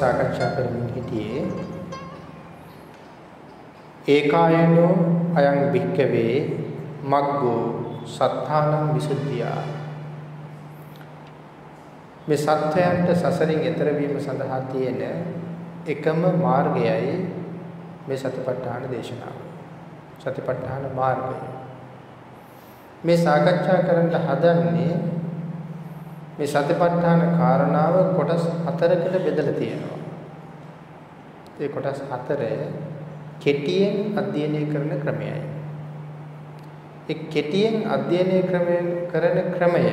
සාකච්ඡා කරමින් හිටියේ ඒකායනෝ අයං භික්කවේ මග්ගෝ සත්තානං විසුද්ධියා මේ සත්‍යයන්ට සසරින් එතර වීම සඳහා තියෙන එකම මාර්ගයයි මේ සතිපට්ඨාන දේශනාව. සතිපට්ඨාන මාර්ගය. මේ සාකච්ඡා කරන්න හදන්නේ මේ සතිපට්ඨාන කාරණාව කොටස් හතරකට බෙදලා තියෙනවා. ඒ කොටස් හතරේ කෙටියෙන් අධ්‍යයනය කරන ක්‍රමයයි. ඒ කෙටියෙන් අධ්‍යයනය ක්‍රමයෙන් කරන ක්‍රමය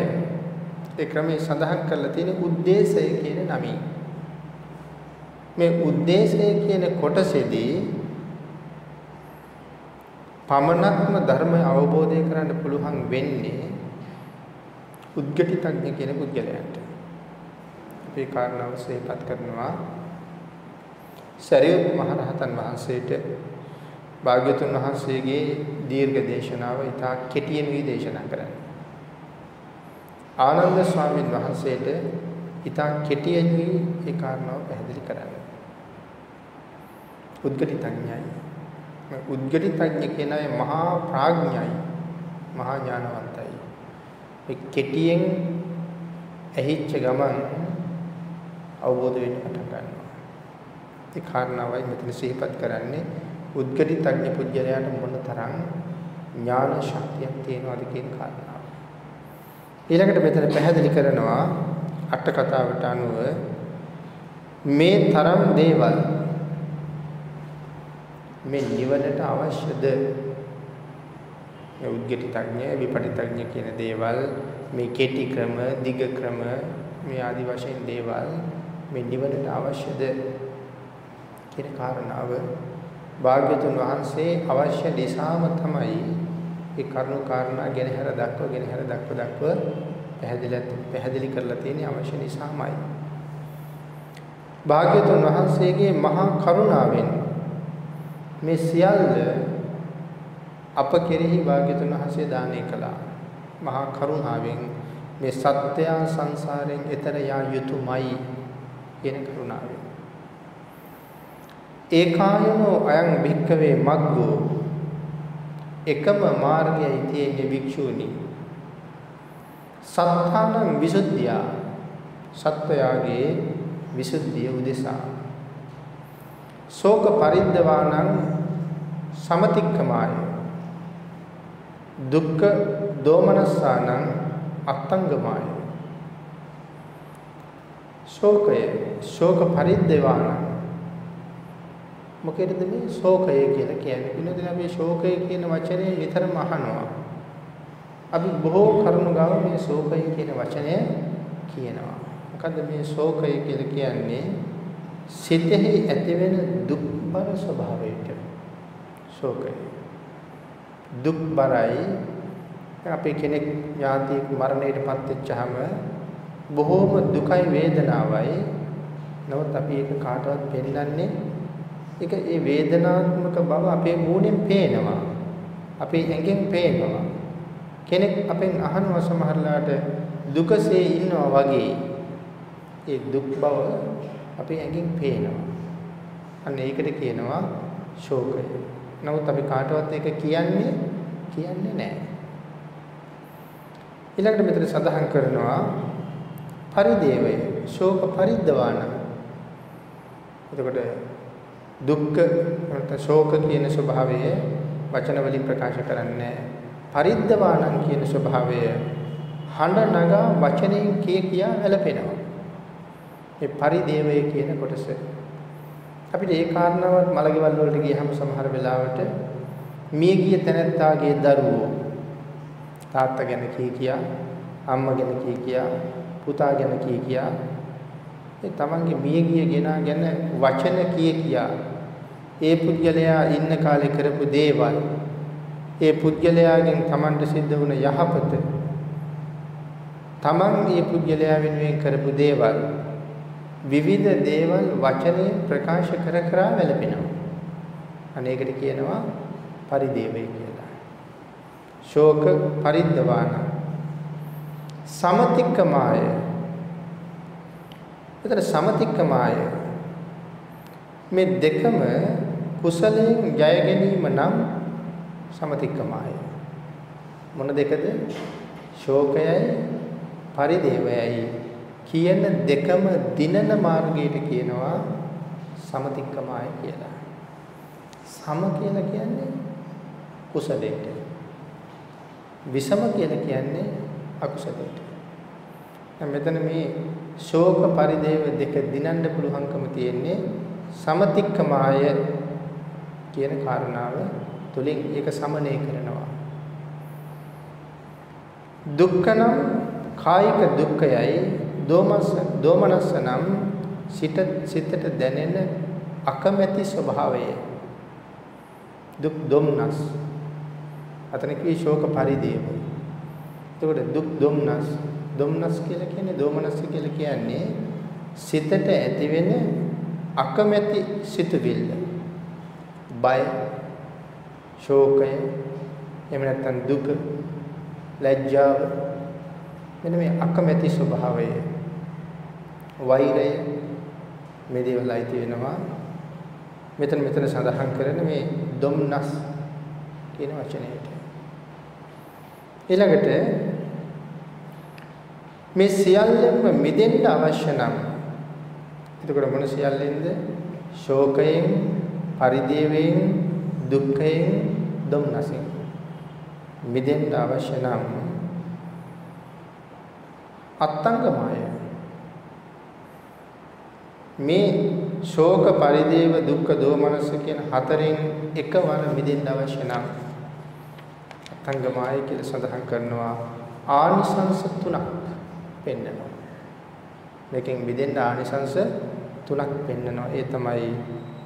ඒ ක්‍රමයේ සඳහන් කරලා තියෙන ಉದ್ದೇಶය කියන නමින්. මේ ಉದ್ದೇಶය කියන කොටසේදී පමණක්ම ධර්ම අවබෝධය කරන්න පුළුවන් වෙන්නේ උද්ගටිතඥ කියන පුද්ගලයන්ට. අපි කාරණාව සිහිපත් කරනවා සරියුත් මහ රහතන් වහන්සේට භාග්‍යතුන් වහන්සේගේ දීර්ඝ දේශනාව ඉතා කෙටියෙන් වී දේශනා කරන්නේ. ආනන්ද ස්වාමීන් වහන්සේට ඉතා කෙටියෙන් වී ඒ කාරණාව පැහැදිලි කරන්නේ. උද්ගටිතඥයි. උද්ගටිතඥ කියන අය මහා ප්‍රඥයි. මහා ඥානවන්තයි. ඒ කෙටියෙන් ඇහිච්ච ගමන් අවබෝධ වෙන්න පටන් ගන්නවා. ඒ කාරණාවයි මෙතන සිහිපත් කරන්නේ උද්ගටිතඥ පුජ්‍යලයාට මොන තරම් ඥාන ශක්තියක් තියෙනවද කියන කාරණාව. ඊළඟට මෙතන පැහැදිලි කරනවා අට කතාවට අනුව මේ තරම් දේවල් මේ නිවනට අවශ්‍යද මේ උද්ගටිතඥ විපටිතඥ කියන දේවල් මේ කෙටි ක්‍රම දිග ක්‍රම මේ ආදි වශයෙන් දේවල් මේ නිවනට අවශ්‍යද කියන කාරණාව භාග්‍යතුන් වහන්සේ අවශ්‍ය නිසාම තමයි ඒ කරුණු කාරණා ගෙනහැර දක්ව ගෙනහැර දක්ව දක්ව පැහැදිලි පැහැදිලි කරලා තියෙන්නේ අවශ්‍ය නිසාමයි. භාග්‍යතුන් වහන්සේගේ මහා කරුණාවෙන් මේ සියල්ල අප කෙරෙහි භාග්‍යතුන් වහන්සේ දානය කළා. මහා කරුණාවෙන් මේ සත්‍ය සංසාරයෙන් එතර යා යුතුයමයි කියන කරුණාවෙන්. ඒකායනෝ අයං භික්කවේ මග්ගෝ එකම මාර්ගයයි තියෙන්නේ භික්ෂූනි. සත්තානං විසුද්ධිය සත්වයාගේ විසුද්ධිය උදෙසා ශෝක පරිද්දවානං සමතික්කමාය දුක්ඛ දෝමනස්සානං අත්තංගමාය. ශෝකය ශෝක පරිද්දවානං. මොකේද මේ ශෝකය කියලා කියන්නේ? පිළිදෙන අපි ශෝකය කියන වචනේ නිතරම අහනවා. අපි බොහෝ කරුණු ගාව මේ ශෝකය කියන වචනය කියනවා. මොකද්ද මේ ශෝකය කියලා කියන්නේ? සිතෙහි ඇතිවෙන දුක්බර ස්වභාවයට ශෝකය. දුක්බරයි අපි කෙනෙක් ඥාතියෙක් මරණයටපත් වෙච්චාම බොහෝම දුකයි වේදනාවයි. නමුත් අපි ඒක කාටවත් පෙන්නන්නේ ඒක ඒ වේදනාත්මක බව අපේ මූණෙන් පේනවා. අපේ ඇඟෙන් පේනවා. කෙනෙක් අපෙන් අහනවා සමහරලාට දුකසේ ඉන්නවා වගේ. ඒ දුක් බව අපේ ඇඟෙන් පේනවා. අන්න ඒකට කියනවා ශෝකය. නමුත් අපි කාටවත් ඒක කියන්නේ කියන්නේ නැහැ. ඊළඟට මෙතන සඳහන් කරනවා පරිදේවය ශෝක පරිද්දවාන. එතකොට දුක්ඛ නැත්නම් ශෝක කියන ස්වභාවය වචන වලින් ප්‍රකාශ කරන්නේ පරිද්දවානං කියන ස්වභාවය හඬ නගා වචනයෙන් කිය කියා වැළපෙනවා. මේ පරිදේවය කියන කොටස. අපිට ඒ කාරණාවත් මලගෙවල් වලට ගියහම සමහර වෙලාවට මිය ගිය තැනැත්තාගේ දරුවෝ තාත්තා ගැන කී කියා අම්මා ගැන කී කියා පුතා ගැන කී කියා ඒ තමන්ගේ මිය ගිය ගෙනා ගැන වචන කී කියා ඒ පුද්ගලයා ඉන්න කාලේ කරපු දේවල් ඒ පුද්ගලයාගෙන් තමන්ට සිද්ධ වුණ යහපත තමන් මේ පුද්ගලයා වෙනුවෙන් කරපු දේවල් විවිධ දේවල් වචනේ ප්‍රකාශ කර කර වැළපෙනවා. අනේකට කියනවා පරිදේවය කියලා. ශෝක පරිද්දවාන සමතික්කමාය. එතන සමතික්කමාය මේ දෙකම කුසලයෙන් ජය ගැනීම නම් සමතික්කමයි. මොන දෙකද? ශෝකයයි පරිදේවයයි කියන දෙකම දිනන මාර්ගයට කියනවා සමතික්කමයි කියලා. සම කියලා කියන්නේ කුසලයට. විසම කියලා කියන්නේ අකුසලයට. දැන් මෙතන මේ ශෝක පරිදේව දෙක දිනන්න පුළුවන්කම තියෙන්නේ සමතික්කමාය කියන කාරණාව තුලින් ඒක සමනය කරනවා. දුක්ඛනම් කායික දුක්ඛයයි දෝමස දෝමනස්ස නම් සිත සිතට දැනෙන අකමැති ස්වභාවය. දුක් දුම්නස්. අතන කිවි ශෝක පරිදේව. එතකොට දුක් දුම්නස්. දුම්නස් කියලා කියන්නේ දෝමනස් කියලා කියන්නේ සිතට ඇතිවෙන අකමැති සිතුවිල්ල. බය ශෝකය එහෙම නැත්නම් දුක ලැජ්ජාව. මෙන්න මේ අකමැති ස්වභාවය. වෛරය මේ දේවල් අයිති වෙනවා. මෙතන මෙතන සඳහන් කරන මේ දුම්නස් කියන වචනයට. ඊළඟට මේ සියල්ලෙන්ම මිදෙන්න අවශ්‍ය නම් එතකොට මොන සියල්ලෙන්ද? ශෝකයෙන් පරිදේවයෙන් දුක්ඛයෙන් දුම්නසෙන් මිදෙන්න අවශ්‍ය නම් අත්ංගමය. මේ ශෝක පරිදේව දුක්ඛ දෝමනස කියන හතරෙන් එකවර මිදෙන්න අවශ්‍ය නම් අත්ංගමය කියලා සඳහන් කරනවා. ආනිසංස තුනක් පෙන්නනවා. මේකෙන් මිදෙන්න ආනිසංස තුනක් පෙන්නනවා. ඒ තමයි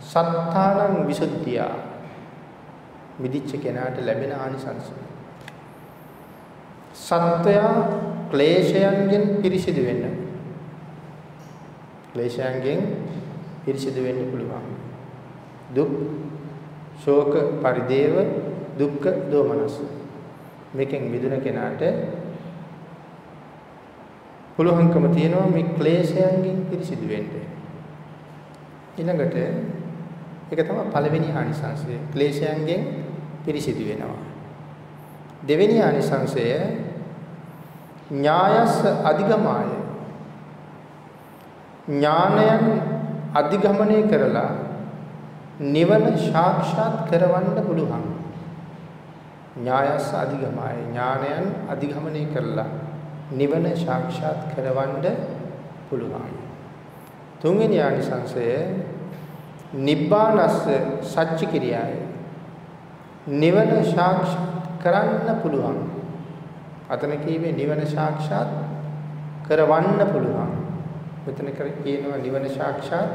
සත්තානං විසුද්ධිය. මිදිච්ච කෙනාට ලැබෙන ආනිසංසය සත්වයා ක්ලේශයන්ගෙන් පිරිසිදු වෙන්න. ක්ලේශයන්ගෙන් පිරිසිදු වෙන්න පුළුවන්. දුක්, ශෝක, පරිදේව, දුක්ඛ, දෝමනස්. මේකෙන් මිදුණ කෙනාට පුළුවන්කම තියෙනවා මේ ක්ලේශයන්ගෙන් පිරිසිදු වෙන්න. ඊළඟට ඒක තමයි පළවෙනි ආනිසංසය. ක්ලේශයන්ගෙන් පිරිසිදු වෙනවා. දෙවෙනි ආනිසංසය ඥායස්ස අධිගමාය ඥානයන් අධිගමනය කරලා නිවන සාක්ෂාත් කරවන්න පුළුවන්. ඥායස්ස අධිගමාය ඥානයන් අධිගමනය කරලා නිවන සාක්ෂාත් කරවන්න පුළුවන්. තුන්වෙනි ආනිසංසය නිබ්බානස්ස සච්ච කිරියාය නිවන සාක්ෂාත් කරන්න පුළුවන්. අතන කියවේ නිවන සාක්ෂාත් කරවන්න පුළුවන්. මෙතන කියනවා නිවන සාක්ෂාත්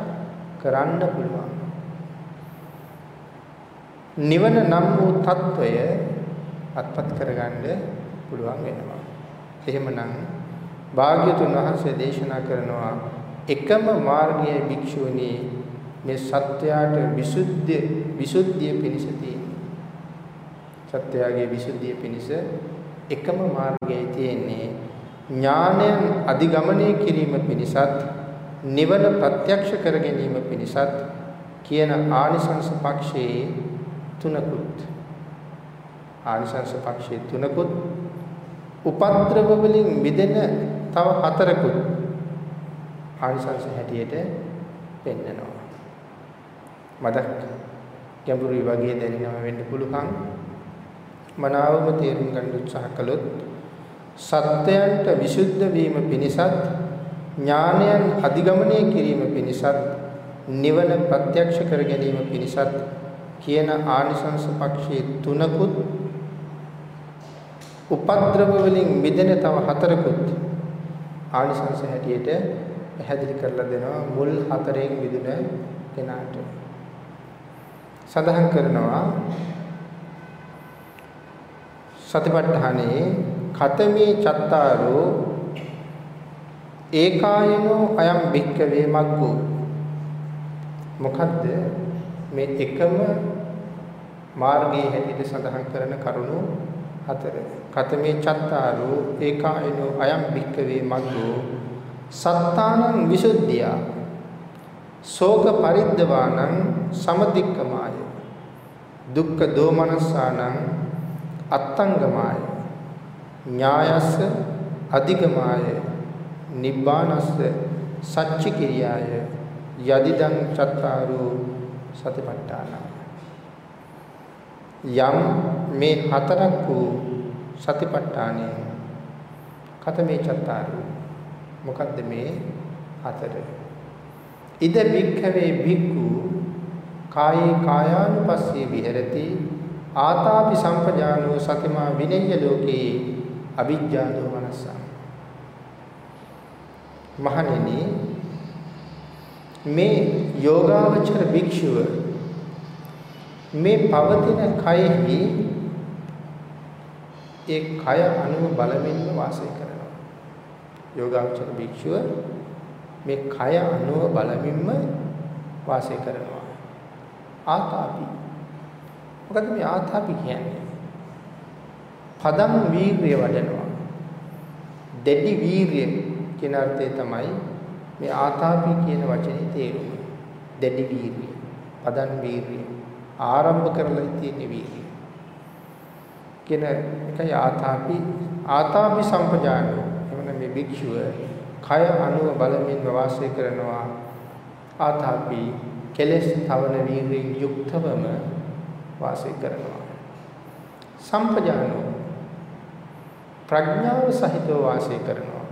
කරන්න පුළුවන්. නිවන නම් වූ తত্ত্বය අත්පත් කරගන්න පුළුවන් වෙනවා. එහෙමනම් භාග්‍යතුන් වහන්සේ දේශනා කරනවා එකම මාර්ගයේ භික්ෂුවනි මේ සත්‍යයට විසුද්ධිය විසුද්ධිය පිණිස තියෙන්නේ. සත්‍යයේ විසුද්ධිය පිණිස එකම මාර්ගයයි තියෙන්නේ ඥානයන් අධිගමනය කිරීම පිණිසත් නිවන ප්‍රත්‍යක්ෂ කර ගැනීම පිණිසත් කියන ආනිසංස පක්ෂයේ තුනකුත්. ආනිසංස පක්ෂයේ තුනකුත් උපද්‍රව වලින් මිදෙන තව හතරකුත් ආනිසංස හැටියට පෙන්නනවා. මදක් ගැඹුරුයි වගේ දැනෙනවා වෙන්න පුළුවන්. මනාවම තේරුම් ගන්න උත්සාහ කළොත් සත්‍යයන්ට විසුද්ධ වීම පිණිසත් ඥානයන් අධිගමනය කිරීම පිණිසත් නිවන ප්‍රත්‍යක්ෂ කර ගැනීම පිණිසත් කියන ආනිසංස පක්ෂයේ තුනකුත් උපද්‍රව වලින් මිදෙන තව හතරකුත් ආනිසංස හැටියට පැහැදිලි කරලා දෙනවා. මුල් හතරෙන් මිදුන කෙනාට. සඳහන් කරනවා සතිපට්ඨානේ කතමේ චත්තාරෝ ඒකායනෝ අයම් භික්කවේ මග්ගෝ. මොකද්ද? මේ එකම මාර්ගයේ හැටියට සඳහන් කරන කරුණු හතර. කතමේ චත්තාරෝ ඒකායනෝ අයම් භික්කවේ මග්ගෝ. සත්තානං විසුද්ධිය. ශෝක පරිද්දවානං සමදික්කමාය. දුක්ඛ දෝමනස්සානං අත්තංගමාය. ඥායස්ස අධිගමාය නිබ්බානස්ස සච්චි කිරියාය යදිදං චත්තාරු සතිපට්ඨාන. යම් මේ හතරක් වූ සතිපට්ඨානය කතමේ චත්තාරු? මොකද්ද මේ හතර? ඉද භික්ඛවේ භික්ඛු කායේ කායානුපස්සී විහෙරති ආතාපි සම්පජානෝ සතිමා විනෙය්‍ය ලෝකේ අවිජ්ජා දෝමනසං මහණෙනි මේ යෝගාවචර භික්ෂුව මේ පවතින කයෙහි ඒ කය අනුව බලමින්ම වාසය කරනවා. යෝගාවචර භික්ෂුව මේ කය අනුව බලමින්ම වාසය කරනවා. ආතාපි. මොකද මේ ආතාපි කියන්නේ? පදම් වීර්ය වඩනවා. දෙඩි වීර්ය කියන අර්ථය තමයි මේ ආතාපි කියන වචනේ තේරුම දෙඩි වීර්ය පදම් වීර්ය ආරම්භ කරලා තියෙන වීර්ය කියන එකයි ආතාපි. ආතාපි සම්පජානෝ එවන මේ භික්ෂුව කය අනුව බලමින් වාසය කරනවා. ආතාපි කෙලෙස් තවන වීර්යයෙන් යුක්තවම වාසය කරනවා. සම්පජානෝ ප්‍රඥාව සහිතව වාසය කරනවා.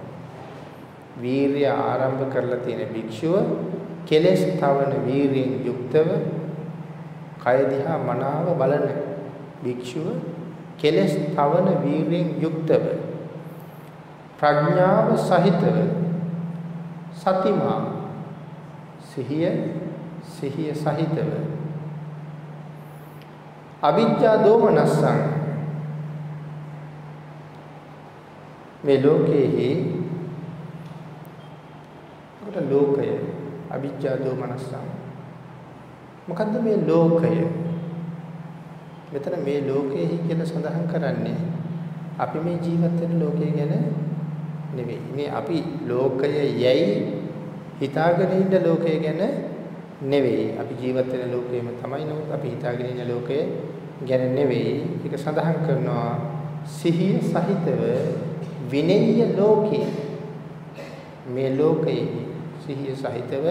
වීර්ය ආරම්භ කරලා තියෙන භික්ෂුව කෙලෙස් තවන වීර්යයෙන් යුක්තව කය දිහා මනාව බලන භික්ෂුව කෙලෙස් තවන වීර්යයෙන් යුක්තව ප්‍රඥාව සහිතව සතිමා සිහිය සිහිය සහිතව අවිජ්ජා දෝමනස්සං මේ ලෝකයේහි මොකට ලෝකය? අවිජ්ජා දෝමනස්සං මොකද්ද මේ ලෝකය? මෙතන මේ ලෝකයේහි කියලා සඳහන් කරන්නේ අපි මේ ජීවත් වෙන ලෝකය ගැන නෙවෙයි. මේ අපි ලෝකය යැයි හිතාගෙන ඉන්න ලෝකය ගැන නෙවෙයි. අපි ජීවත් වෙන ලෝකෙම තමයි නමුත් අපි හිතාගෙන ඉන්න ලෝකය ගැන නෙවෙයි. ඒක සඳහන් කරනවා සිහිය සහිතව විනෙය්‍ය ලෝකේ. මේ ලෝකයේ සිහිය සහිතව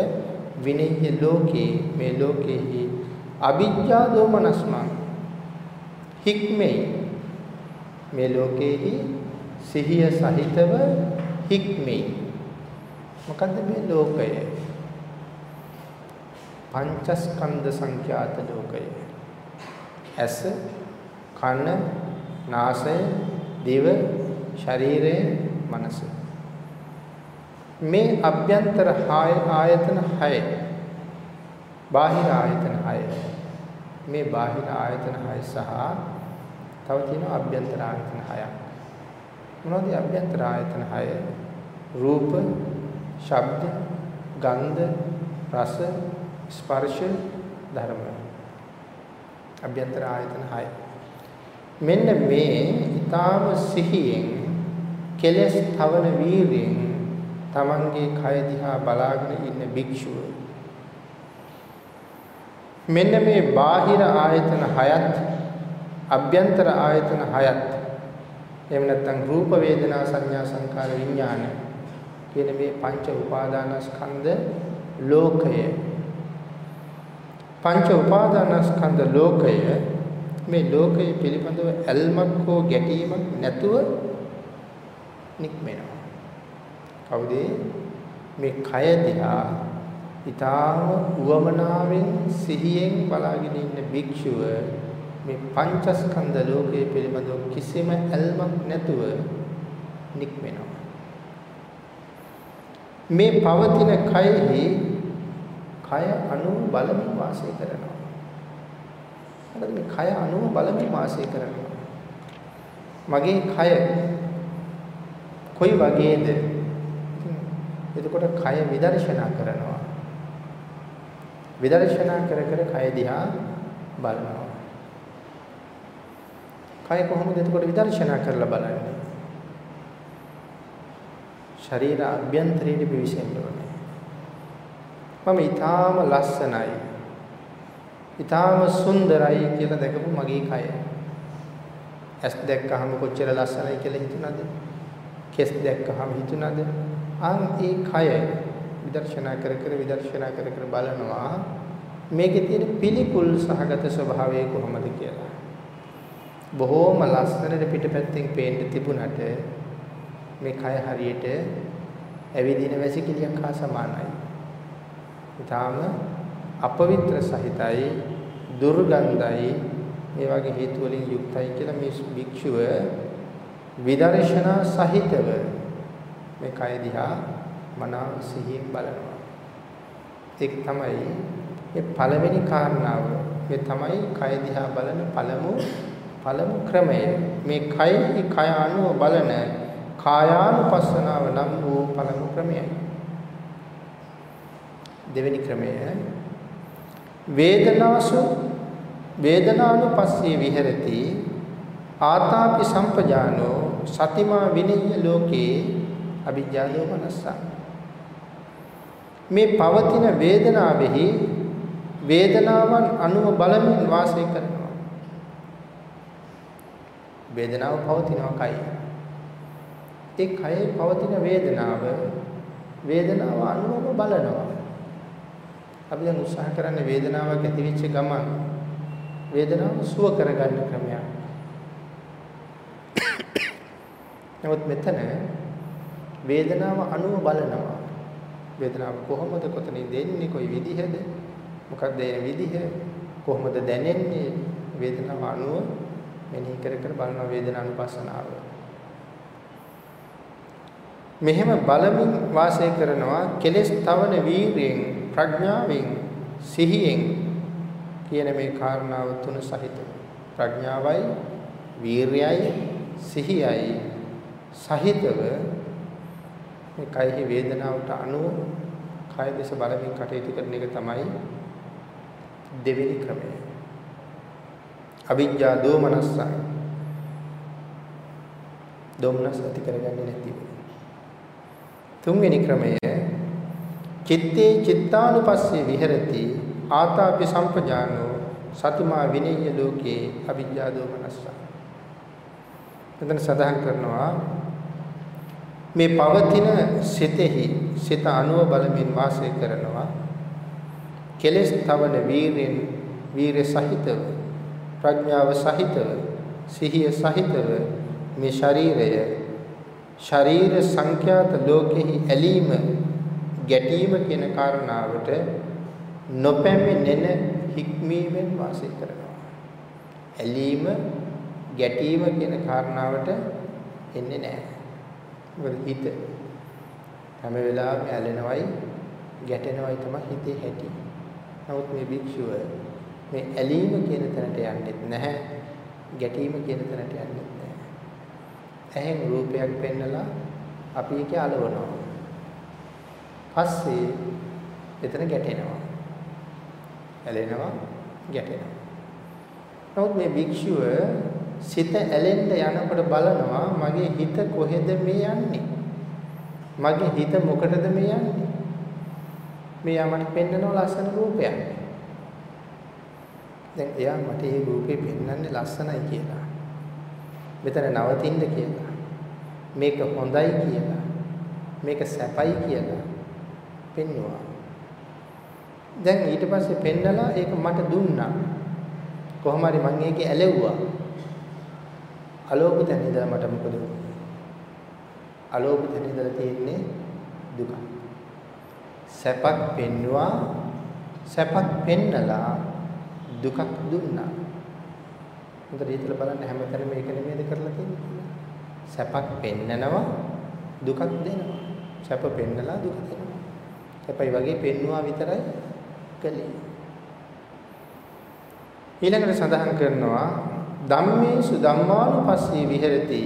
විනෙය්‍ය ලෝකේ මේ ලෝකෙහි අවිජ්ජා දෝමනස්මං හික්මේ මේ ලෝකෙහි සිහිය සහිතව හික්මේ මොකද්ද මේ ලෝකය? පංචස්කන්ධ සංඛ්‍යාත ලෝකය. ඇස, කන, නාසය, දිව, ශරීරය, මනස. මේ අභ්‍යන්තර ආයතන 6 බාහිර ආයතන 6 මේ බාහිර ආයතන 6 සහ තව තියෙනවා අභ්‍යන්තර ආයතන 6ක් මොනවද අභ්‍යන්තර ආයතන 6 රූප ශබ්ද ගන්ධ රස ස්පර්ශ ධර්ම. අභ්‍යන්තර ආයතන 6 මෙන්න මේ ඊටාම සිහියෙන් කෙලස් තවන වීරියෙන් තමන්ගේ කය දිහා බලාගෙන ඉන්න භික්ෂුව. මෙන්න මේ බාහිර ආයතන 6ත් අභ්‍යන්තර ආයතන 6ත් එහෙම නැත්නම් රූප වේදනා සංඥා සංකාර විඥාන කියන මේ පංච උපාදානස්කන්ධ ලෝකය. පංච උපාදානස්කන්ධ ලෝකය මේ ලෝකයේ පිළිබඳව ඇල්මක් හෝ ගැටීමක් නැතුව නික්මෙනවා. කවුද මේ කය දිහා ඊටාම උවමනාවෙන් සිහියෙන් බලාගෙන ඉන්න භික්ෂුව මේ පංචස්කන්ධ ලෝකයේ පිළිබඳව කිසිම ඇල්මක් නැතුව නික්මෙනවා. මේ පවතින කයෙහි කය අනුව බලමින් වාසය කරනවා. මොකද මේ කය අනුව බලමින් වාසය කරනවා. මගේ කය කොයි වගේද? එතකොට කය විදර්ශනා කරනවා. විදර්ශනා කර කර කය දිහා බලනවා. කය කොහොමද එතකොට විදර්ශනා කරලා බලන්නේ? ශරීර අභ්‍යන්තරයේ පිවිසෙන්න ඕනේ. මම ඊටාම ලස්සනයි. ඊටාම සුන්දරයි කියලා දැකපු මගේ කය. ඇස් දැක්කහම කොච්චර ලස්සනයි කියලා හිතුණාද? කෙස් දැක්කහම හිතුණාද? අන් ඒ කය විදර්ශනා කර කර විදර්ශනා කර කර බලනවා මේකේ තියෙන පිළිකුල් සහගත ස්වභාවය කොහොමද කියලා. බොහෝම ලස්සනට පිටපැත්තෙන් පේන්න තිබුණට මේ කය හරියට ඇවිදින වැසිකිළියක් හා සමානයි. ඊටාම අපවිත්‍ර සහිතයි දුර්ගන්ධයි මේ වගේ හේතු වලින් යුක්තයි කියලා මේ භික්ෂුව විදර්ශනා සහිතව මේ කය දිහා මනාව සිහියෙන් බලනවා. ඒක තමයි මේ පළවෙනි කාරණාව. මේ තමයි කය දිහා බලන පළමු පළමු ක්‍රමය. මේ කයයි කය අනුව බලන කායානුපස්සනාව නම් වූ පළමු ක්‍රමයයි. දෙවෙනි ක්‍රමය වේදනාසු වේදනානුපස්සේ විහෙරති ආතාපි සම්පජානෝ සතිමා විනීය ලෝකේ අවිජ්ජාලෝ මනස්සා. මේ පවතින වේදනාවෙහි වේදනාවන් අනුව බලමින් වාසය කරනවා. වේදනාව පවතිනවා කයි. ඒ කයේ පවතින වේදනාව වේදනාව අනුවම බලනවා. අපි දැන් උත්සාහ කරන්නේ වේදනාවක් ඇති වෙච්ච ගමන් වේදනාව සුව කරගන්න ක්‍රමයක්. නමුත් මෙතන වේදනාව අනුව බලනවා. වේදනාව කොහොමද කොතනින් දෙන්නේ කොයි විදිහද? මොකක්ද ඒ විදිහ? කොහොමද දැනෙන්නේ? වේදනාව අනුව මෙනෙහි කර කර බලන වේදනානුපස්සනාව. මෙහෙම බලමින් වාසය කරනවා කෙලෙස් තවන වීරියෙන් ප්‍රඥාවෙන් සිහියෙන් කියන මේ කාරණාව තුන සහිත ප්‍රඥාවයි වීරයයි සිහියයි සහිතව මේ කයෙහි වේදනාවට අනුව කය දෙස බලමින් කටයුතු කරන එක තමයි දෙවෙනි ක්‍රමය. අවිජ්ජා දෝමනස්සං දෝමනස් ඇති කරගන්නේ නැතිව. තුන්වෙනි ක්‍රමය චිත්තේ චිත්තානුපස්සේ විහෙරති ආතාපි සම්පජානෝ සතිමා විනේය ලෝකේ අවිජ්ජා දෝමනස්ස. මෙතන සඳහන් කරනවා මේ පවතින සිතෙහි සිත අනුව බලමින් වාසය කරනවා කෙලෙස් තවන වීරෙන් වීර සහිතව ප්‍රඥාව සහිතව සිහිය සහිතව මේ ශරීරය ශරීර සංඛ්‍යාත ලෝකෙහි ඇලීම ගැටීම කියන කාරණාවට නොපැමිණෙන හික්මීමෙන් වාසය කරනවා. ඇලීම ගැටීම කියන කාරණාවට එන්නේ නැහැ. මොකද හිත හැම වෙලාවෙම ඇලෙනවයි ගැටෙනවයි තමයි හිතේ හැටි. නමුත් මේ භික්ෂුව මේ ඇලීම කියන තැනට යන්නේ නැහැ. ගැටීම කියන තැනට යන්නේ නැහැ. ඇහෙන් රූපයක් පෙන්නලා අපි ඒක අලවනවා. පස්සේ එතන ගැටෙනවා. ඇලෙනවා ගැටෙනවා. නමුත් මේ භික්ෂුව සිත ඇලෙන්න යනකොට බලනවා මගේ හිත කොහෙද මේ යන්නේ? මගේ හිත මොකටද මේ යන්නේ? මේ යමට පෙන්නන ලස්සන රූපයක්. දැන් එයා මට මේ රූපේ පෙන්වන්නේ ලස්සනයි කියලා. මෙතන නවතින්න කියලා. මේක හොඳයි කියලා. මේක සැපයි කියලා පෙන්වුවා. දැන් ඊට පස්සේ පෙන්නලා ඒක මට දුන්නා. කොහොම හරි මම ඒකේ ඇලෙව්වා. අලෝභ තැන ඉඳලා මට මොකද වුනේ? අලෝභ තැන ඉඳලා තියෙන්නේ දුක. සැපක් පෙන්නවා සැපක් පෙන්නලා දුකක් දුන්නා. හොඳට හිතලා බලන්න හැමතැනම ඒක නෙමෙයිද කරලා තියෙන්නේ. සැපක් පෙන්නනවා දුකක් දෙනවා. සැප පෙන්නලා දුක දෙනවා. සැපයි වගේ පෙන්නවා විතරයි කළේ. ඊළඟට සඳහන් කරනවා ධම්මේසු ධම්මානුපස්සී විහෙරති.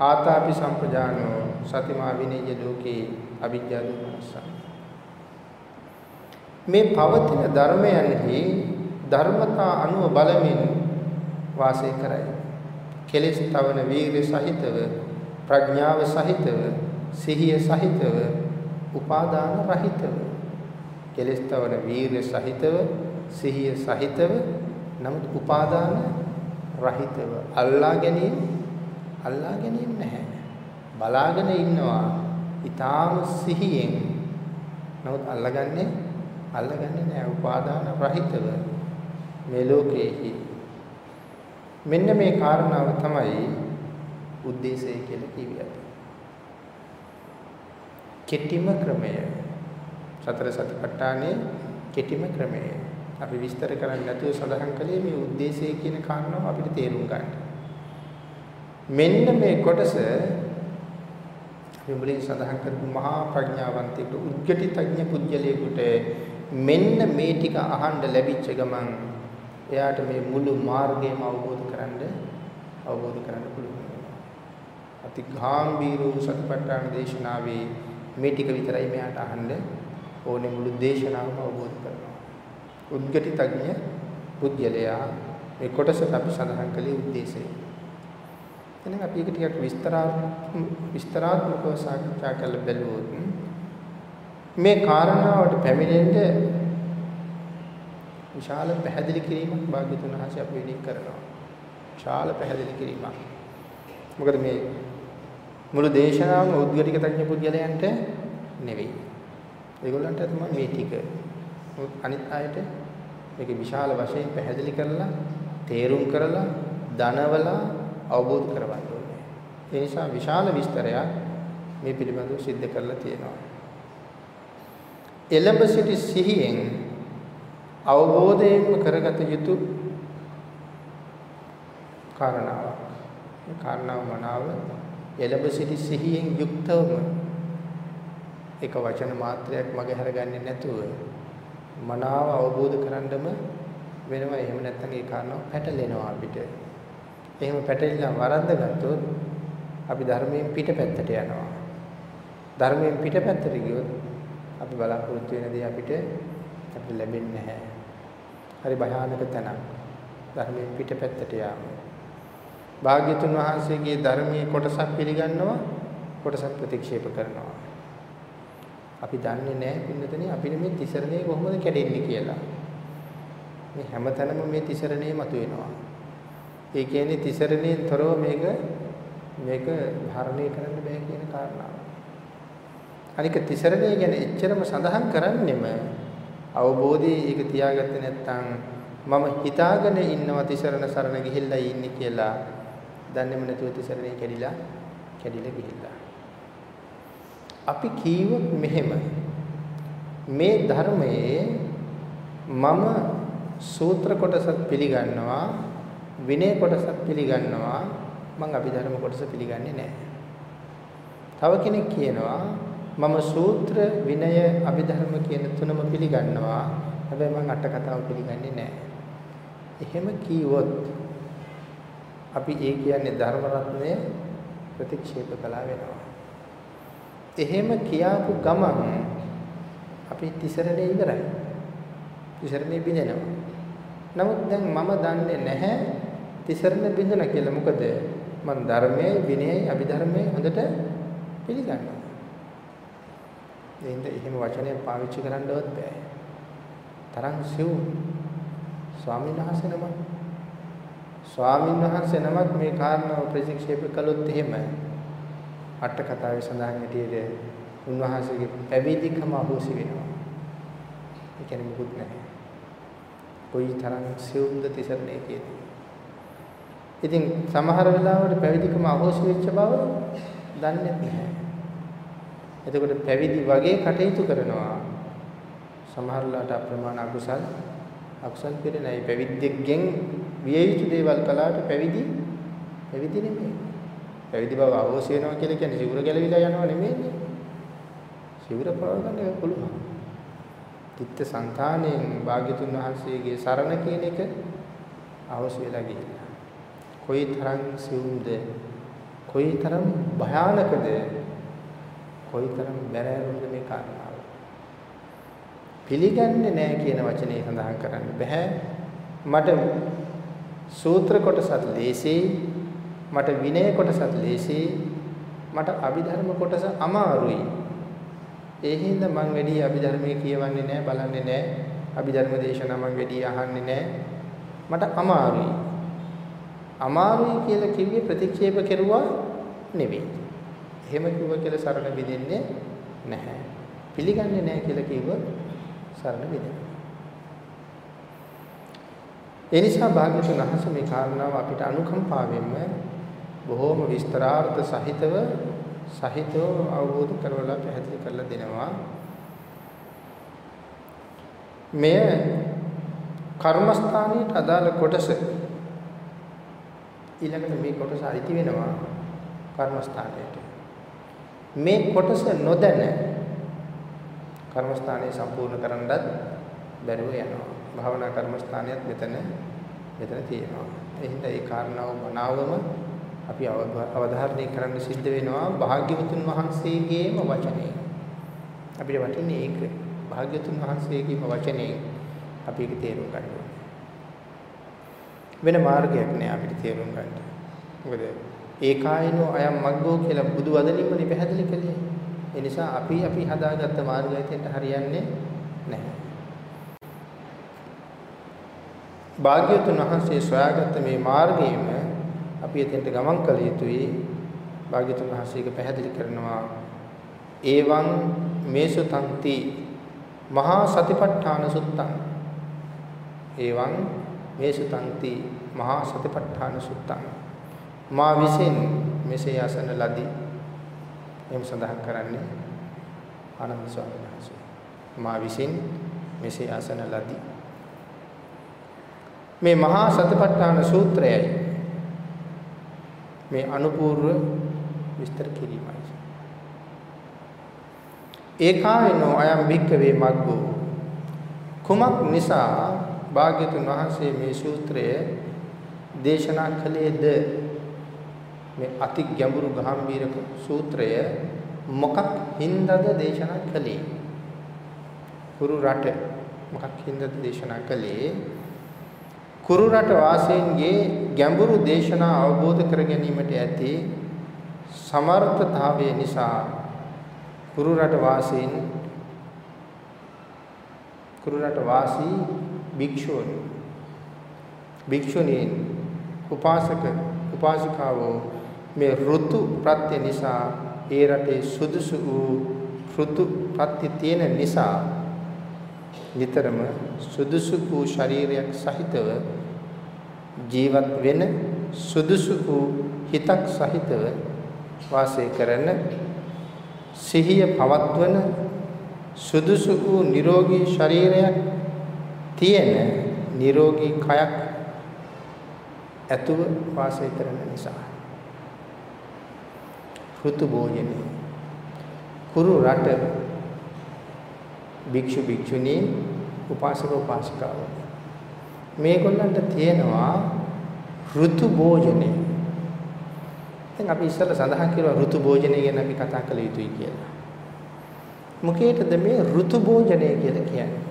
ආතාපි සම්පජානෝ සතිමා විනේය ලෝකේ අවිජ්ජා දුක්ඛස මේ පවතින ධර්මයන්හි ධර්මතා අනුව බලමින් වාසය කරයි. කෙලෙස් තවන වීර්ය සහිතව ප්‍රඥාව සහිතව සිහිය සහිතව උපාදාන රහිතව. කෙලස් තවන වීර්ය සහිතව සිහිය සහිතව නමුත් උපාදාන රහිතව අල්ලා ගැනීම අල්ලා ගැනීම නැහැ. බලාගෙන ඉන්නවා. ඊටාම සිහියෙන්. නමුත් අල්ලාගන්නේ අල්ලාගන්නේ නැහැ. උපාදාන රහිතව මේ ලෝකයේහි මෙන්න මේ කාරණාව තමයි උද්දේශය කියලා කියන්නේ. කෙටිම ක්‍රමය සතර සතිපට්ඨානේ කෙටිම ක්‍රමය අපි විස්තර කරන්නේ නැතුව සඳහන් කළේ මේ ಉದ್ದೇಶය කියන කාරණාව අපිට තේරුම් ගන්න. මෙන්න මේ කොටස මුලින් සඳහන් කරපු මහා ප්‍රඥාවන්තයෙකුට උද්ගටිතඥ පුජ්‍යලයකට මෙන්න මේ ටික අහන්න ලැබිච්ච ගමන් එයාට මේ මුළු මාර්ගයම අවබෝධ කරන්න අවබෝධ කරන්න පුළුවන්. අතිගාම්භීර වූ සතිපට්ඨාන දේශනාවේ මේ ටික විතරයි මෙයාට අහන්න ඕනේ මුළු දේශනාවම අවබෝධ කරගන්න. උද්ගටිතඥ පුද්ගලයා මේ කොටස අපි සඳහන් කළේ ಉದ್ದೇಶය. එහෙනම් අපි ඒක ටිකක් විස්තරාත්මකව සාකච්ඡා කරලා බලුවොත් මේ කාරණාවට පැමිණෙන්න විශාල පැහැදිලි කිරීමක් භාග්‍යතුන් වහන්සේ අප වෙනින් කරනවා. විශාල පැහැදිලි කිරීමක්. මොකද මේ මුළු දේශනාවම උද්ගටික තඥ පුද්ගලයන්ට නෙවෙයි. ඒගොල්ලන්ට තමයි මේ ටික. අනිත් අයට මේක විශාල වශයෙන් පැහැදිලි කරලා තේරුම් කරලා දනවලා අවබෝධ කරවන්න ඕනේ. ඒ නිසා විශාල විස්තරයක් මේ පිළිබඳව सिद्ध කරලා තියෙනවා. එළඹ සිටි සිහියෙන් අවබෝධයෙන්ම කරගත යුතු කාරණාවක්. මේ කාරණාව මනාව එළඹ සිටි සිහියෙන් යුක්තවම එක වචන මාත්‍රයක් මගේ හරගන්නේ නැතුව මනාව අවබෝධ කරගන්නම වෙනවා. එහෙම නැත්නම් ඒ කාරණාව පැටලෙනවා අපිට. එහෙම පැටලිලා වරද්ද ගත්තොත් අපි ධර්මයෙන් පිටපැත්තට යනවා. ධර්මයෙන් පිටපැත්තට ගියොත් අපි බලාපොරොත්තු වෙන දේ අපිට අපිට ලැබෙන්නේ නැහැ. හරි භයානක තැනක්. ධර්මයෙන් පිටපැත්තට යාම. භාග්‍යතුන් වහන්සේගේ ධර්මයේ කොටසක් පිළිගන්නවා කොටසක් ප්‍රතික්ෂේප කරනවා. අපි දන්නේ නැහැ පින්නතනේ අපිට මේ තිසරණේ කොහොමද කැඩෙන්නේ කියලා. මේ හැමතැනම මේ තිසරණේ මතුවෙනවා. ඒ කියන්නේ තිසරණයෙන් තොරව මේක මේක ධාරණය කරන්න බෑ කියන කාරණාව. අනික තිසරණේ ගැන එච්චරම සඳහන් කරන්නෙම අවබෝධයේ ඒක තියාගත්තේ නැත්නම් මම හිතාගෙන ඉන්නවා තිසරණ සරණ ගිහිල්ලා ඉන්නේ කියලා දන්නේම නැතුව තිසරණේ කැඩිලා කැඩිලා ගිහිල්ලා අපි කීවොත් මෙහෙම මේ ධර්මයේ මම සූත්‍ර කොටසත් පිළිගන්නවා විනය කොටසත් පිළිගන්නවා මම අභිධර්ම කොටස පිළිගන්නේ නැහැ. තව කෙනෙක් කියනවා මම සූත්‍ර විනය අභිධර්ම කියන තුනම පිළිගන්නවා. හැබැයි මම අට කතාව පිළිගන්නේ නැහැ. එහෙම කීවොත් අපි ඒ කියන්නේ ධර්ම රත්නය ප්‍රතික්ෂේප කළා වෙනවා. එහෙම කියාපු ගමන් අපි තිසරණේ ඉවරයි. තිසරණේ බිඳෙනවා. නමුත් දැන් මම දන්නේ නැහැ තිසරණ බිඳුණ කියලා. මොකද මම ධර්මයේ විනයයි අභිධර්මයේ හොඳට පිළිගන්නවා. එහෙනම් එහෙම වචනය පාවිච්චි කරන්නවත් බෑ. තරම් සිව් ස්වාමීන් වහන්සේ නමක් ස්වාමීන් වහන්සේ නමක් මේ කාරණාව ප්‍රතික්ෂේප කළොත් එහෙම අට කතාවේ සඳහන් හැටියට උන්වහන්සේගේ පැවිදිකම අහෝසි වෙනවා. ඒ කියන්නේ මුකුත් නැහැ. කොයි තරම් සිවුම්ද තිසරණේ කියන්නේ. ඉතින් සමහර වෙලාවට පැවිදිකම අහෝසි වෙච්ච බව දන්නේ නැහැ. එතකොට පැවිදි වගේ කටයුතු කරනවා. සමහරලාට අප්‍රමාණ අකුසල් අකුසල් පිරෙනයි පැවිද්දෙක්ගෙන් විය යුතු දේවල් කළාට පැවිදි පැවිදි නෙමෙයි. පැවිදි බව අවශ්‍ය වෙනවා කියලා කියන්නේ සිවුර ගැලවිලා යනවා නෙමෙයිනේ. සිවුර පවගන්න පුළුවන්. චිත්ත සංතාණයෙන් භාග්‍යතුන් වහන්සේගේ සරණ කියන එක අවශ්‍ය වෙලා ගිහිල්ලා. කොයි තරම් සිවුම්ද කොයි තරම් භයානකද කොයිතරම් බැරෑරුම්ද මේ කාරණාව. පිළිගන්නේ නැහැ කියන වචනේ සඳහන් කරන්න බෑ. මට සූත්‍ර කොටසත් ලේසියි. මට විනය කොටසත් ලේසියි. මට අභිධර්ම කොටස අමාරුයි. ඒ හින්දා මං වැඩි අභිධර්මයේ කියවන්නේ නැහැ, බලන්නේ නැහැ. අභිධර්ම දේශනා මං වැඩි අහන්නේ නැහැ. මට අමාරුයි. අමාරුයි කියලා කිව්වේ ප්‍රතික්ෂේප කෙරුවා නෙවෙයි. එහෙම කිව්ව කියලා සරණ බෙදෙන්නේ නැහැ. පිළිගන්නේ නැහැ කියලා කිව්ව සරණ බෙදෙනවා. ඒ නිසා භාග්‍යතුන් වහන්සේ මේ කාරණාව අපිට අනුකම්පාවෙන්ම බොහෝම විස්තරාර්ථ සහිතව සහිතව අවබෝධ කරවලා පැහැදිලි කරලා දෙනවා. මෙය කර්මස්ථානයේ අදාළ කොටස ඊළඟට මේ කොටස අයිති වෙනවා කර්මස්ථානයට. මේ කොටස නොදැන කර්මස්ථානය සම්පූර්ණ කරන්නත් බැරුව යනවා. භාවනා කර්මස්ථානයත් මෙතන මෙතන තියෙනවා. එහෙනම් ඒ කාරණාව මනාවම අපි අවධාරණය කරන්න සිද්ධ වෙනවා භාග්‍යවතුන් වහන්සේගේම වචනේ. අපිට වටින්නේ ඒක. භාග්‍යවතුන් වහන්සේගේම වචනේ අපි ඒක තේරුම් ගන්න ඕනේ. වෙන මාර්ගයක් නෑ අපිට තේරුම් ගන්න. මොකද ඒකායනෝ අයම් මග්ගෝ කියලා බුදු වදනින්මනේ පැහැදිලි කළේ. ඒ නිසා අපි අපි හදාගත්ත මාර්ගයට හරියන්නේ නැහැ. භාග්‍යවතුන් වහන්සේ සොයාගත්ත මේ මාර්ගයේම අපි එතෙන්ට ගමන් කළ යුතුයි. භාග්‍යවතුන් වහන්සේක පැහැදිලි කරනවා. ඒවං මේසු තන්ති මහා සතිපට්ඨාන සුත්තං. ඒවං මේසු තන්ති මහා සතිපට්ඨාන සුත්තං. මා විසින් මෙසේ අසන ලදී. එම් සඳහන් කරන්නේ ආනන්ද ස්වාමීන් වහන්සේ. මා විසින් මෙසේ අසන ලදී. මේ මහා සතිපට්ඨාන සූත්‍රයයි මේ අනුපූර්ව විස්තර කිරීමයි. ඒකායනෝ අයම් භික්කවේ මග්ගෝ. කුමක් නිසා භාග්‍යතුන් වහන්සේ මේ සූත්‍රය දේශනා කළේද? මේ අති ගැඹුරු ගාම්භීර සූත්‍රය මොකක් හින්දාද දේශනා කළේ? කුරු රට මොකක් හින්දාද දේශනා කළේ? කුරු රට වාසීන්ගේ ගැඹුරු දේශනා අවබෝධ කර ගැනීමට ඇති සමර්ථතාවය නිසා කුරු රට වාසීන් කුරු රට වාසී භික්ෂූන් භික්ෂුණීන් උපාසක උපාසිකාවෝ මේ ඍතු ප්‍රත්‍ය නිසා ඒ රටේ සුදුසු වූ ඍතු ප්‍රත්‍ය තියෙන නිසා නිතරම සුදුසු වූ ශරීරයක් සහිතව ජීවත් වෙන සුදුසු වූ හිතක් සහිතව වාසය කරන සිහිය පවත්වන සුදුසු වූ නිරෝගී ශරීරයක් තියෙන නිරෝගී කයක් ඇතුව වාසය කරන නිසා. ඍතු භෝජනේ කුරු රට භික්ෂු භික්ෂුණී උපාසක උපාසිකාවෝ. මේගොල්ලන්ට තියෙනවා ඍතු භෝජනේ. දැන් අපි ඉස්සෙල්ලා සඳහන් කළා ඍතු භෝජනේ ගැන අපි කතා කළ යුතුයි කියලා. මොකේද මේ ඍතු භෝජනේ කියලා කියන්නේ?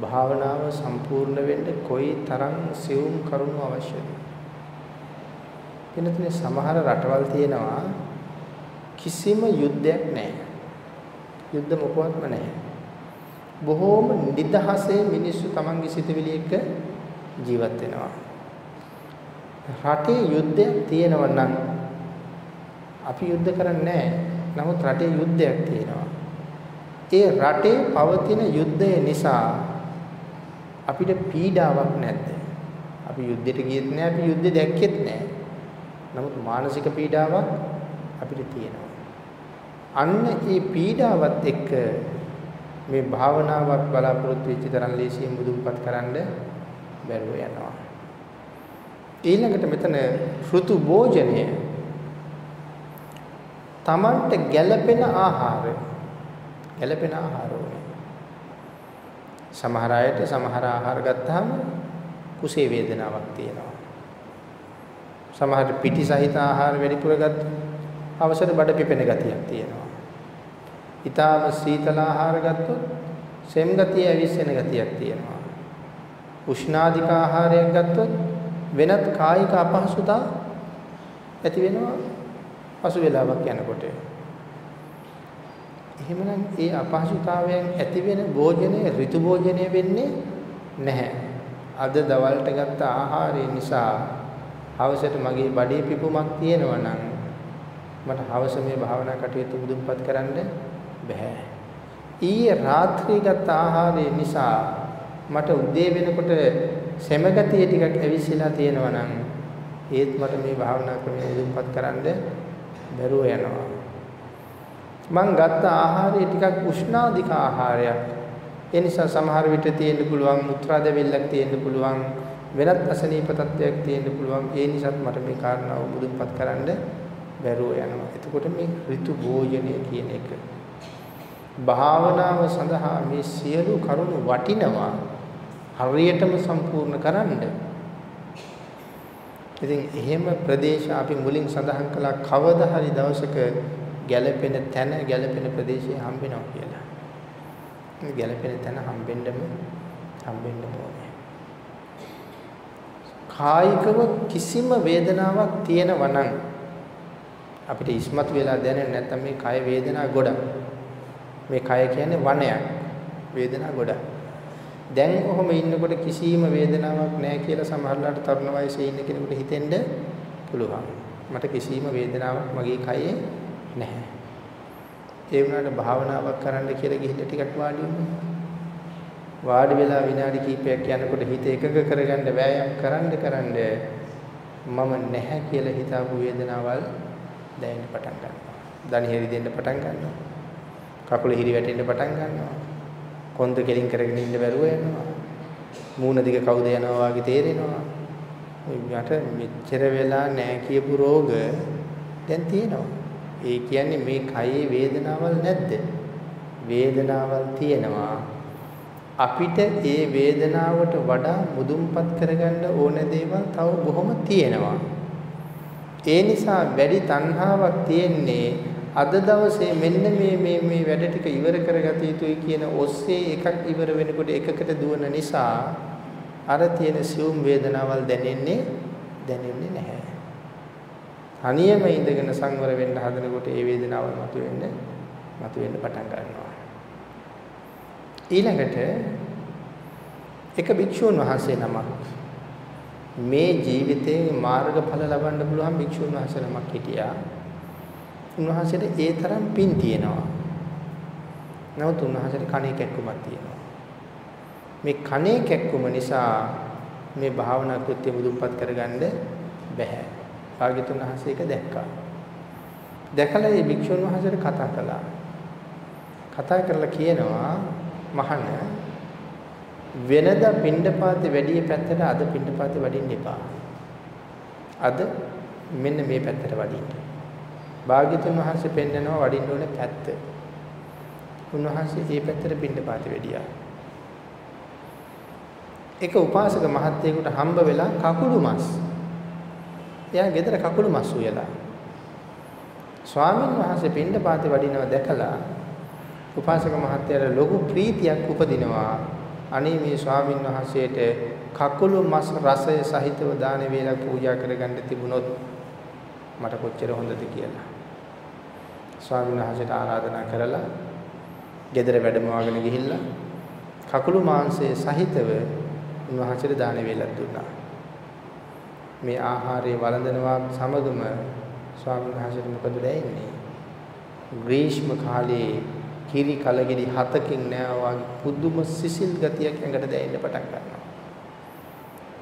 භාවනාව සම්පූර්ණ වෙන්න කොයි තරම් සියුම් කරුණු අවශ්‍යද? එනතුනේ සමහර රටවල් තියෙනවා කිසිම යුද්ධයක් නැහැ. යුද්ධ මොකවත්ම නැහැ. බොහෝම නිදහසේ මිනිස්සු තමන්ගේ සිතවිලි එක්ක ජීවත් වෙනවා. රටේ යුද්ධයක් තියෙනවා නම් අපි යුද්ධ කරන්නේ නමුත් රටේ යුද්ධයක් තියෙනවා. ඒ රටේ පවතින යුද්ධය නිසා අපිට පීඩාවක් නැද්ද? අපි යුද්ධෙට ගියෙත් නෑ අපි යුද්ධ දැක්කෙත් නෑ. නමුත් මානසික පීඩාවක් අපිට තියෙනවා. අන්න ඒ පීඩාවත් එක්ක මේ භාවනාවක් බලාපොරොත්තු වෙච්ච තරම් ලේසියෙන් මුදුන්පත් කරන්න බැරුව යනවා. ඊළඟට මෙතන ඍතු භෝජනය තමන්ට ගැළපෙන ආහාර ගැළපෙන ආහාර ඕනේ. සමහර අයට සමහර ආහාර ගත්තාම කුසේ වේදනාවක් තියෙනවා. සමහර පිටි සහිත ආහාර වැඩිපුර ගත්ත අවසර බඩ පිපෙන ගතියක් තියෙනවා. ඊටාම සීතල ආහාර ගත්තොත් සෙම් ගතිය ඇවිස්සෙන ගතියක් තියෙනවා. උෂ්ණාධික ආහාරයක් ගත්තොත් වෙනත් කායික අපහසුතා ඇති වෙනවා පසු වේලාවක් යනකොට. එහෙමනම් ඒ අපහසුතාවයන් ඇති වෙන භෝජනය ඍතු භෝජනය වෙන්නේ නැහැ. අද දවල්ට ගත්ත ආහාරය නිසා හවසට මගේ බඩේ පිපුමක් තියෙනවා නම් මට හවස මේ භාවනා කටයුතු මුදුන්පත් කරන්න බෑ. ඊයේ රාත්‍රියේ ගත්ත ආහාරය නිසා මට උදේ වෙනකොට සෙමගතිය ටිකක් ඇවිස්සලා තියෙනවා නම් ඒත් මට මේ භාවනා ක්‍රමය මුදුන්පත් කරන්න බැරුව යනවා. මං ගත්ත ආහාරය ටිකක් උෂ්ණාධික ආහාරයක්. ඒ නිසා සමහර විට තියෙන්න පුළුවන් මුත්‍රා දැවිල්ලක් තියෙන්න පුළුවන් වෙනත් අසනීප තත්ත්වයක් තියෙන්න පුළුවන්. ඒ නිසාත් මට මේ කාරණාව මුදුන්පත් කරන්න බැරුව යනවා. එතකොට මේ ඍතු භෝජනය කියන එක භාවනාව සඳහා මේ සියලු කරුණු වටිනවා හරියටම සම්පූර්ණ කරන්න. ඉතින් එහෙම ප්‍රදේශ අපි මුලින් සඳහන් කළා කවදා හරි දවසක ගැළපෙන තැන ගැළපෙන ප්‍රදේශය හම්බෙනවා කියලා. ගැළපෙන තැන හම්බෙන්නම හම්බෙන්න ඕනේ. කායිකව කිසිම වේදනාවක් තියෙනවා නම් අපිට ඉස්මතු වෙලා දැනෙන්නේ නැත්නම් මේ කය වේදනා ගොඩක්. මේ කය කියන්නේ වනයක්. වේදනා ගොඩක්. දැන් ඔහොම ඉන්නකොට කිසිම වේදනාවක් නැහැ කියලා සමහරලාට තරුණ වයසේ ඉන්න කෙනෙකුට හිතෙන්න පුළුවන්. මට කිසිම වේදනාවක් මගේ කයේ නැහැ. ඒ වුණාට භාවනාවක් කරන්න කියලා ගිහිල්ලා ටිකක් වාඩි වුණා. වාඩි වෙලා විනාඩි කිහිපයක් යනකොට හිත එකඟ කරගන්න වෑයම් කරන්න කරන්න මම නැහැ කියලා හිතාපු වේදනාවල් දැනෙන්න පටන් ගන්නවා. දණහිරි දෙන්න පටන් ගන්නවා. කකුල හිරි වැටෙන්න පටන් ගන්නවා. කොන්ද කෙලින් කරගෙන ඉන්න බැරුව යනවා. මූණ දිග කවුද යනවා වගේ තේරෙනවා. මට මෙච්චර වෙලා නැහැ කියපු රෝග දැන් තියෙනවා. ඒ කියන්නේ මේ කයේ වේදනාවල් නැද්ද? වේදනාවල් තියෙනවා. අපිට ඒ වේදනාවට වඩා මුදුන්පත් කරගන්න ඕන දේවල් තව බොහොම තියෙනවා. ඒ නිසා වැඩි තණ්හාවක් තියෙන්නේ අද දවසේ මෙන්න මේ මේ මේ වැඩ ටික ඉවර කරගත යුතුයි කියන ඔස්සේ එකක් ඉවර වෙනකොට එකකට දුවන නිසා අර තියෙන සියුම් වේදනාවල් දැනෙන්නේ දැනෙන්නේ නැහැ. තනියම ඉඳගෙන සංවර වෙන්න හදනකොට ඒ වේදනාවල් මතුවෙන්න මතුවෙන්න පටන් ගන්නවා. ඊළඟට එක භික්ෂුන් වහන්සේ නමක් මේ ජීවිතේ මාර්ගඵල ලබන්න පුළුවන් භික්ෂුන් වහන්සේ නමක් හිටියා. උන්වහන්සේට ඒ තරම් පින් තියෙනවා. නමුත් උන්වහන්සේට කණේ කැක්කුමක් තියෙනවා. මේ කණේ කැක්කුම නිසා මේ භාවනා කෘත්‍ය මුදුන්පත් කරගන්න බැහැ. භාග්‍යතුන් වහන්සේ ඒක දැක්කා. දැකලා මේ භික්ෂුන් වහන්සේට කතා කළා. කතා කරලා කියනවා මහණ වෙනදා පින්ඩපාතේ වැඩි පැත්තට අද පින්ඩපාතේ වඩින්න එපා. අද මෙන්න මේ පැත්තට වඩින්න. භාග්‍යතුන් වහන්සේ පෙන්නනවා වඩින්න ඕනේ පැත්ත. උන්වහන්සේ මේ පැත්තට පින්ඩපාතේ වැඩියා. එක උපාසක මහත්තයෙකුට හම්බ වෙලා කකුළු මස් එයා ගෙදර කකුළු මස් උයලා. ස්වාමින් වහන්සේ පින්ඩපාතේ වඩිනවා දැකලා උපාසක මහත්තයාට ලොකු ප්‍රීතියක් උපදිනවා. අනේ මේ ස්වාමින් වහන්සේට කකුළු මස් රසය සහිතව දාන වේලක් පූජා කරගන්න තිබුණොත් මට කොච්චර හොඳද කියලා. ස්වාමීන් වහන්සේට ආරාධනා කරලා ගෙදර වැඩමවාගෙන ගිහිල්ලා කකුළු මාංශයේ සහිතව උන්වහන්සේට දාන වේලක් දුන්නා. මේ ආහාරය වළඳනවා සමගම ස්වාමීන් වහන්සේට මොකද දැනෙන්නේ? ග්‍රීෂ්ම කාලේ කිරි කලගෙඩි හතකින් නෑ පුදුම සිසිල් ගතියක් ඇඟට දැනෙන්න පටන් ගන්නවා.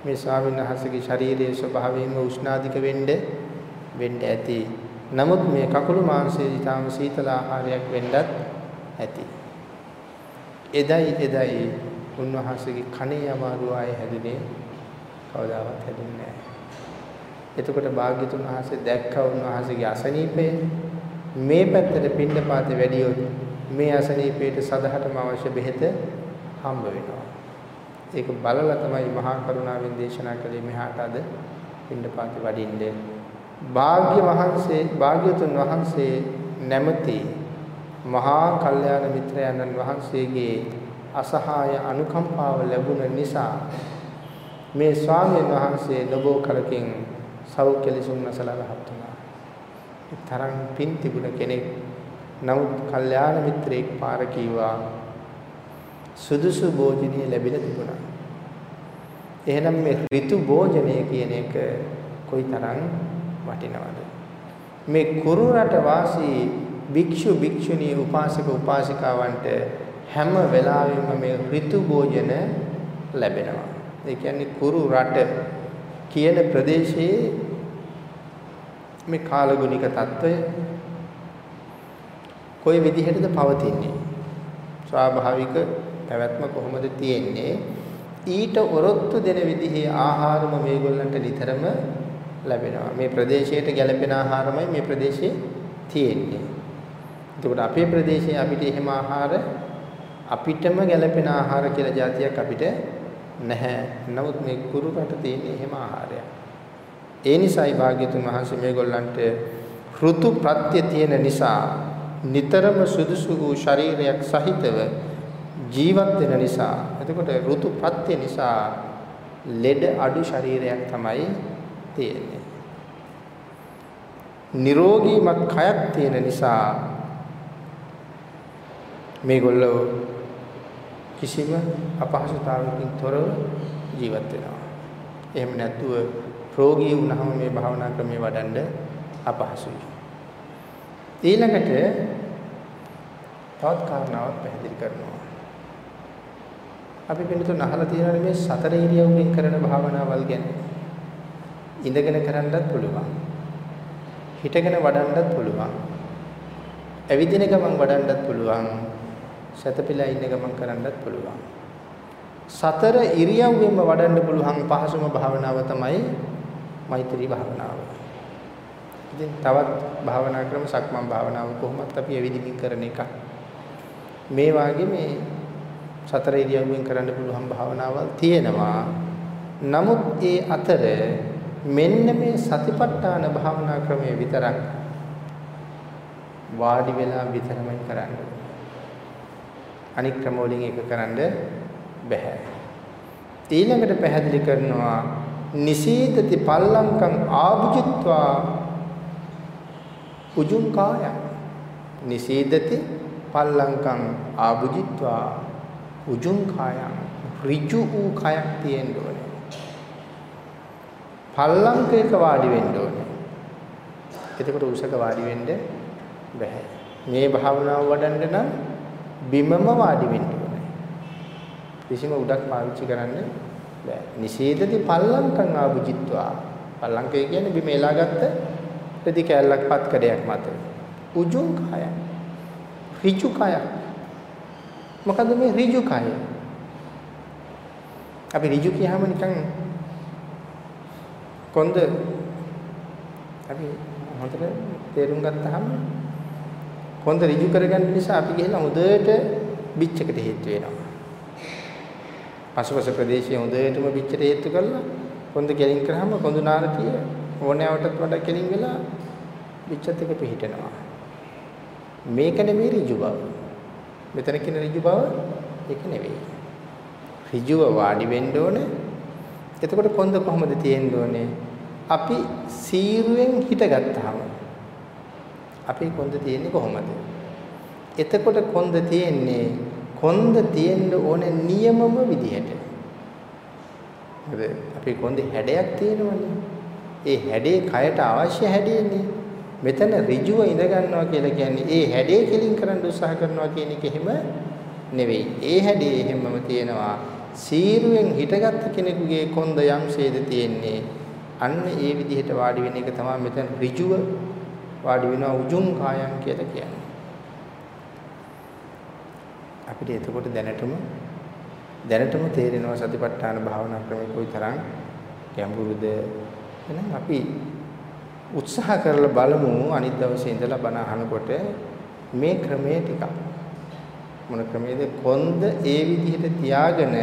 මේ ස්වාමීන් වහන්සේගේ ශාරීරික ස්වභාවයෙන්ම උෂ්ණාධික වෙන්න වෙන්න ඇති. නමුත් මේ කකුළු මාංශයේ ඊටාම සීතල ආහාරයක් වෙන්නත් ඇති. එදයි එදයි උන්වහන්සේගේ කණේ අමාරුව ආයේ හැදුනේ කවදාවත් හැදුන්නේ නැහැ. එතකොට භාග්‍යතුන් වහන්සේ දැක්ක උන්වහන්සේගේ අසනීපය මේ පැත්තට පින්නපාතේ වැඩියොත් මේ අසනීපයට සදහටම අවශ්‍ය බෙහෙත හම්බ වෙනවා. ඒක බලලා තමයි මහා කරුණාවෙන් දේශනා කළේ මෙහාට අද පින්නපාතේ වඩින්නේ. භාග්‍ය වහන්සේ භාග්‍යතුන් වහන්සේ නැමැති මහා කල්යාණ මිත්‍රයන්න් වහන්සේගේ අසහාය අනුකම්පාව ලැබුණ නිසා මේ ස්වාමීන් වහන්සේ නොබෝ කලකින් සෞඛ්‍ය ලෙසුන් නැසලා රහත් වුණා. තරම් පින් තිබුණ කෙනෙක් නමුත් කල්යාණ මිත්‍රයෙක් පාර කීවා සුදුසු භෝජනය ලැබිලා තිබුණා. එහෙනම් මේ ඍතු භෝජනය කියන එක කොයිතරම් වටිනවද? මේ කුරු රට වාසී භික්ෂු භික්ෂුණී උපාසක උපාසිකාවන්ට හැම වෙලාවෙම මේ ඍතු භෝජන ලැබෙනවා. ඒ කියන්නේ කුරු රට කියන ප්‍රදේශයේ මේ කාලගුණික తত্ত্বය කොයි විදිහටද පවතින්නේ? ස්වාභාවික පැවැත්ම කොහොමද තියෙන්නේ? ඊට ඔරොත්තු දෙන විදිහේ ආහාරම මේගොල්ලන්ට නිතරම ලැබෙනවා. මේ ප්‍රදේශයට ගැළපෙන ආහාරමයි මේ ප්‍රදේශයේ තියෙන්නේ. එතකොට අපේ ප්‍රදේශයේ අපිට එහෙම ආහාර අපිටම ගැළපෙන ආහාර කියලා જાතියක් අපිට නැහැ. නමුත් මේ කුරු රට තියෙන එහෙම ආහාරයක්. ඒ නිසායි භාග්‍යතුන් වහන්සේ මේගොල්ලන්ට ඍතු ප්‍රත්‍ය තියෙන නිසා නිතරම සුදුසු වූ ශරීරයක් සහිතව ජීවත් වෙන නිසා එතකොට ඍතු ප්‍රත්‍ය නිසා ලෙඩ අඩු ශරීරයක් තමයි තියෙන්නේ. නිරෝගීමත් කයක් තියෙන නිසා මේගොල්ලෝ කිසිම අපහසුතාවයකින් තොරව ජීවත් වෙනවා. එහෙම නැතුව රෝගී වුණාම මේ භාවනා ක්‍රමයේ වඩන්න අපහසුයි. ඊළඟට තවත් කාරණාවක් පැහැදිලි කරනවා. අපි පිළිතුරු අහලා තියෙනවා මේ සතර ඉරියව්වෙන් කරන භාවනාවල් ගැන. ඉඳගෙන කරන්නත් පුළුවන්. හිටගෙන වඩන්නත් පුළුවන්. ඇවිදින ගමන් වඩන්නත් පුළුවන්. සතපිලා ඉන්න ගමන් කරන්නත් පුළුවන්. සතර ඉරියව්වෙන්ම වඩන්න පුළුවන් පහසුම භාවනාව තමයි මෛත්‍රී භාවනාව. ඉතින් තවත් භාවනා ක්‍රම සක්මන් භාවනාව කොහොමත් අපි එවිදිමින් කරන එක. මේ වාගේ මේ සතර ඉරියව්වෙන් කරන්න පුළුවන් භාවනාවල් තියෙනවා. නමුත් ඒ අතර මෙන්න මේ සතිපට්ඨාන භාවනා ක්‍රමයේ විතරක් වාඩි වෙලා විතරමයි කරන්නේ. අනික් ක්‍රම වලින් ඒක කරන්න බෑ. ඊළඟට පැහැදිලි කරනවා නිසීදති පල්ලංකං ආභුජිත්වා උජුං කාය නිසීදති පල්ලංකං ආභුජිත්වා උජුං කාය ඍජු වූ කයක් තියෙන්න ඕනේ පල්ලංකයක වාඩි වෙන්න ඕනේ එතකොට උසක වාඩි වෙන්න බෑ මේ භාවනාව වඩන්න නම් බිමම වාඩි වෙන්න ඕනේ කිසිම උඩක් පාවිච්චි කරන්න බෑ. නිෂේධති පල්ලංකං ආභුජිත්වා. පල්ලංකය කියන්නේ බිම එලාගත්ත රෙදි කෑල්ලක් පත් කඩයක් මත. උජුං කය. ඍජු කය. මොකද මේ ඍජු කය? අපි ඍජු කියහම නිකන් කොන්ද අපි හොඳට තේරුම් ගත්තාම කොන්ද ඍජු කරගන්න නිසා අපි ගිහලා හොඳට බිච්චකට හේතු වෙනවා. පසුපස ප්‍රදේශයේ හොඳටම පිච්චට හේතු කරලා කොන්ද කෙලින් කරාම කොඳු නාරතිය ඕනෑවටත් වඩා කෙලින් වෙලා පිච්චත් එක පිහිටනවා. මේක නෙමෙයි ඍජු බව. මෙතන කියන ඍජු බව ඒක නෙවෙයි. ඍජුව වාඩි වෙන්න ඕනේ. එතකොට කොන්ද කොහොමද තියෙන්න ඕනේ? අපි සීරුවෙන් හිටගත්තාම අපේ කොන්ද තියෙන්නේ කොහොමද? එතකොට කොන්ද තියෙන්නේ කොන්ද තියෙන්න ඕනේ නියමම විදිහට. මොකද අපේ කොන්දේ හැඩයක් තියෙනවනේ. ඒ හැඩේ කයට අවශ්‍ය හැඩේනේ. මෙතන ඍජුව ඉඳ ගන්නවා කියලා කියන්නේ ඒ හැඩේ කෙලින් කරන්න උත්සාහ කරනවා කියන එක එහෙම නෙවෙයි. ඒ හැඩේ එහෙමම තියෙනවා. සීරුවෙන් හිටගත් කෙනෙකුගේ කොන්ද යම්සේද තියෙන්නේ. අන්න ඒ විදිහට වාඩි වෙන එක තමයි මෙතන ඍජුව වාඩි වෙනවා උජුං කායම් කියලා කියන්නේ. අපිට එතකොට දැනටම දැනටම තේරෙනවා සතිපට්ඨාන භාවනා ක්‍රමය කොයිතරම් ගැඹුරුද එහෙනම් අපි උත්සාහ කරලා බලමු අනිත් දවසේ ඉඳලා බණ අහනකොට මේ ක්‍රමයේ ටිකක් මොන ක්‍රමයේද කොන්ද ඒ විදිහට තියාගෙන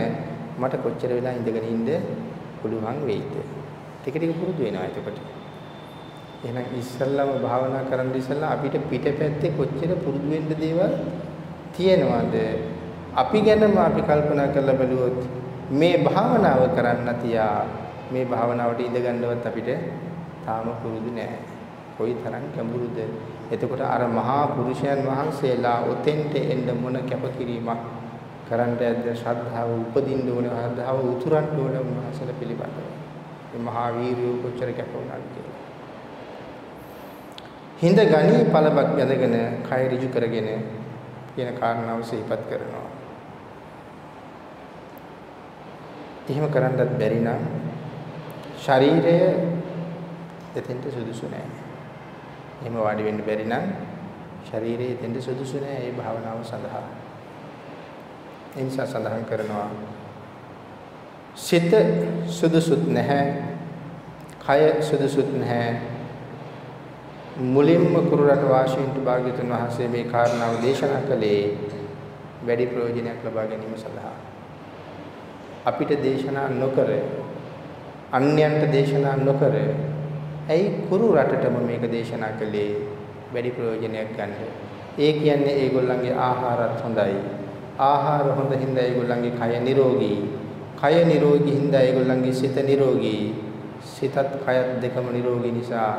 මට කොච්චර වෙලා ඉඳගෙන ඉන්න පුළුවන් වෙයිද ටික ටික පුරුදු වෙනවා එතකොට එහෙනම් ඉස්සල්ලාම භාවනා කරන්න ඉස්සල්ලා අපිට පිටපැත්තේ කොච්චර පුරුදු වෙන්න දේවල් තියෙනවද? අපි ගැනම අපි කල්පනා කරලා බලුවොත් මේ භාවනාව කරන්න තියා මේ භාවනාවට ඉඳ ගන්නවත් අපිට තාම පුරුදු නෑ. කොයිතරම් ගැඹුරුද එතකොට අර මහා පුරුෂයන් වහන්සේලා ඔතෙන්ට එන්න මොන කැපකිරීමක් කරන්න ඇද්ද ශ්‍රද්ධාව උපදින්න ඕනේ ශ්‍රද්ධාව උතුරන්න ඕනේ උන්වහන්සේලා පිළිබඳව මේ මහා වීරිය කොච්චර කැප වුණාද කියලා හිඳ ගණී පළබක් බැඳගෙන කය ඍජු කරගෙන කියන කාරණාව සිහිපත් කරනවා. එහෙම කරන්නත් බැරි නම් ශරීරය එතෙන්ට සුදුසු නෑ. එහෙම වාඩි වෙන්න බැරි නම් ශරීරය එතෙන්ට සුදුසු නෑ ඒ භාවනාව සඳහා. ඒ නිසා සඳහන් කරනවා සිත සුදුසුත් නැහැ. කය සුදුසුත් නැහැ. මුලින්ම කුරුරට වාසීන්ට භාග්‍යතුන් වහන්සේ මේ කාරණාව දේශනා කළේ වැඩි ප්‍රයෝජනයක් ලබා ගැනීම සඳහා. අපිට දේශනා නොකර අන්‍යයන්ට දේශනා නොකර ඇයි කුරු රටටම මේක දේශනා කළේ වැඩි ප්‍රයෝජනයක් ගන්න. ඒ කියන්නේ ඒගොල්ලන්ගේ ආහාරත් හොඳයි. ආහාර හොඳ හින්දා ඒගොල්ලන්ගේ කය නිරෝගී. කය නිරෝගී හින්දා ඒගොල්ලන්ගේ සිත නිරෝගී. සිතත් කයත් දෙකම නිරෝගී නිසා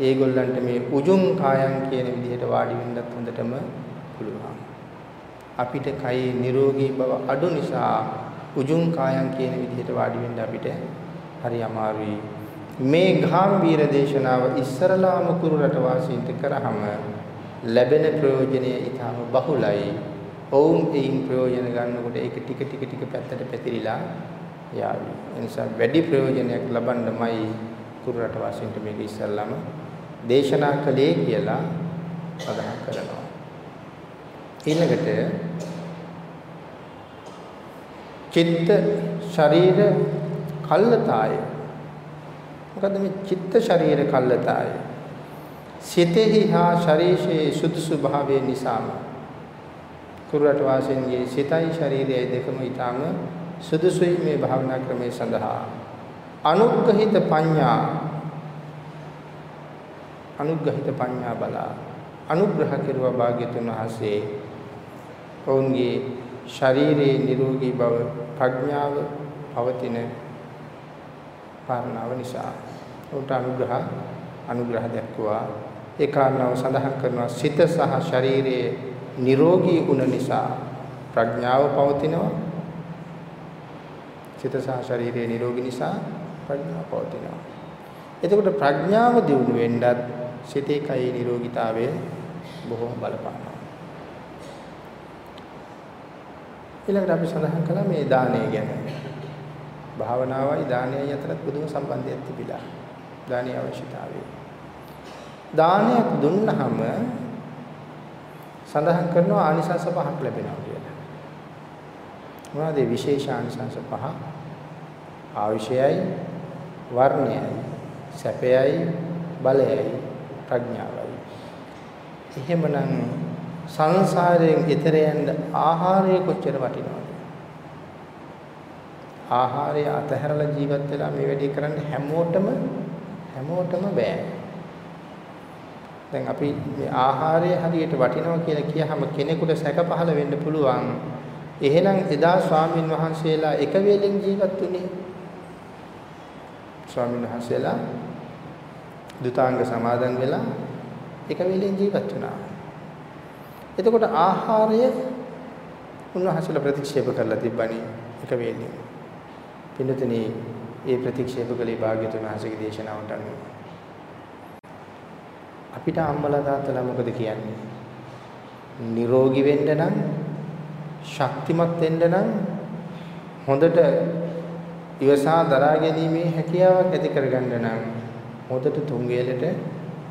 ඒගොල්ලන්ට මේ උජුං කායං කියන විදිහට වාඩි වෙන්නත් හොඳටම පුළුවන්. අපිට කයේ නිරෝගී බව අඩු නිසා උජුං කායං කියන විදිහට වාඩි වෙන්න අපිට හරි අමාරුයි. මේ ගාම්භීර දේශනාව ඉස්සරලාම කුරු රට වාසීන්ට කරාම ලැබෙන ප්‍රයෝජනය ඊටම බහුලයි. ඔවුන් ඒයින් ප්‍රයෝජන ගන්නකොට ඒක ටික ටික ටික පැත්තට පැතිරිලා යාවි. ඒ නිසා වැඩි ප්‍රයෝජනයක් ලබන්නමයි කුරු රට වාසීන්ට මේක ඉස්සරලාම දේශනා කළේ කියලා සඳහන් කරනවා. ඊළඟට චිත්ත ශරීර කල්ලතාය මොකද මේ චිත්ත ශරීර කල්ලතාය සිතෙහි හා ශරීරයේ සුදුසු භාවය නිසාම කුරුරට වාසීන්ගේ සිතයි ශරීරයයි දෙකම ඊටාම සුදුසුයි මේ භාවනා ක්‍රමයේ සඳහා. අනුග්‍රහිත පඤ්ඤා අනුග්‍රහිත පඤ්ඤා බලා අනුග්‍රහ කෙරුවා භාග්‍යතුන් වහන්සේ. ඔවුන්ගේ ශරීරයේ නිරෝගී බව ප්‍රඥාව පවතින කාරණාව නිසා. උන්ට අනුග්‍රහ අනුග්‍රහ දක්වා ඒ කාරණාව සඳහන් කරනවා සිත සහ ශරීරයේ නිරෝගී ගුණ නිසා ප්‍රඥාව පවතිනවා සිත සහ ශරීරයේ නිරෝගී නිසා ප්‍රඥාව පවතිනවා එතකොට ප්‍රඥාව දියුණු වෙන්නත් සිතේ කයේ නිරෝගීතාවය බොහොම බලපානවා ඊළඟට අපි සඳහන් කළා මේ දානය ගැන. භාවනාවයි දානයයි අතරත් පුදුම සම්බන්ධයක් තිබිලා. දානීය අවශ්‍යතාවය. දානයක් දුන්නහම සඳහන් කරනවා ආනිසංස පහක් ලැබෙනවා කියලා. මොනවද ඒ විශේෂ ආනිසංස පහ? ආවිෂයයි, වර්ණයයි, සැපයයි, බලයයි, ප්‍රඥාවයි. එහෙමනම් සංසාරයෙන් ඈතර යන්න ආහාරය කොච්චර වටිනවද? ආහාරය අතහැරලා ජීවත් වෙලා මේ වැඩේ කරන්න හැමෝටම හැමෝටම බෑ. දැන් අපි මේ ආහාරය හරියට වටිනවා කියලා කියහම කෙනෙකුට සැක පහළ වෙන්න පුළුවන්. එහෙනම් එදා ස්වාමින් වහන්සේලා එක වේලෙන් ජීවත් වුණේ. ස්වාමින් වහන්සේලා දුතාංග සමාදන් වෙලා එක වේලෙන් ජීවත් වුණා. එතකොට ආහාරය උන්වහන්සේලා ප්‍රතික්ෂේප කරලා තිබ්බනේ එක වේලෙන්. පින්නතනේ ඒ ප්‍රතික්ෂේප කළේ භාග්‍යතුන් වහන්සේගේ දේශනාවට අනුව. අපිට අම්මලා තාත්තලා මොකද කියන්නේ? නිරෝගී වෙන්න නම් ශක්තිමත් වෙන්න නම් හොඳට ඉවසා දරා ගැනීමේ හැකියාවක් ඇති කරගන්න නම් හොඳට තුන් වේලට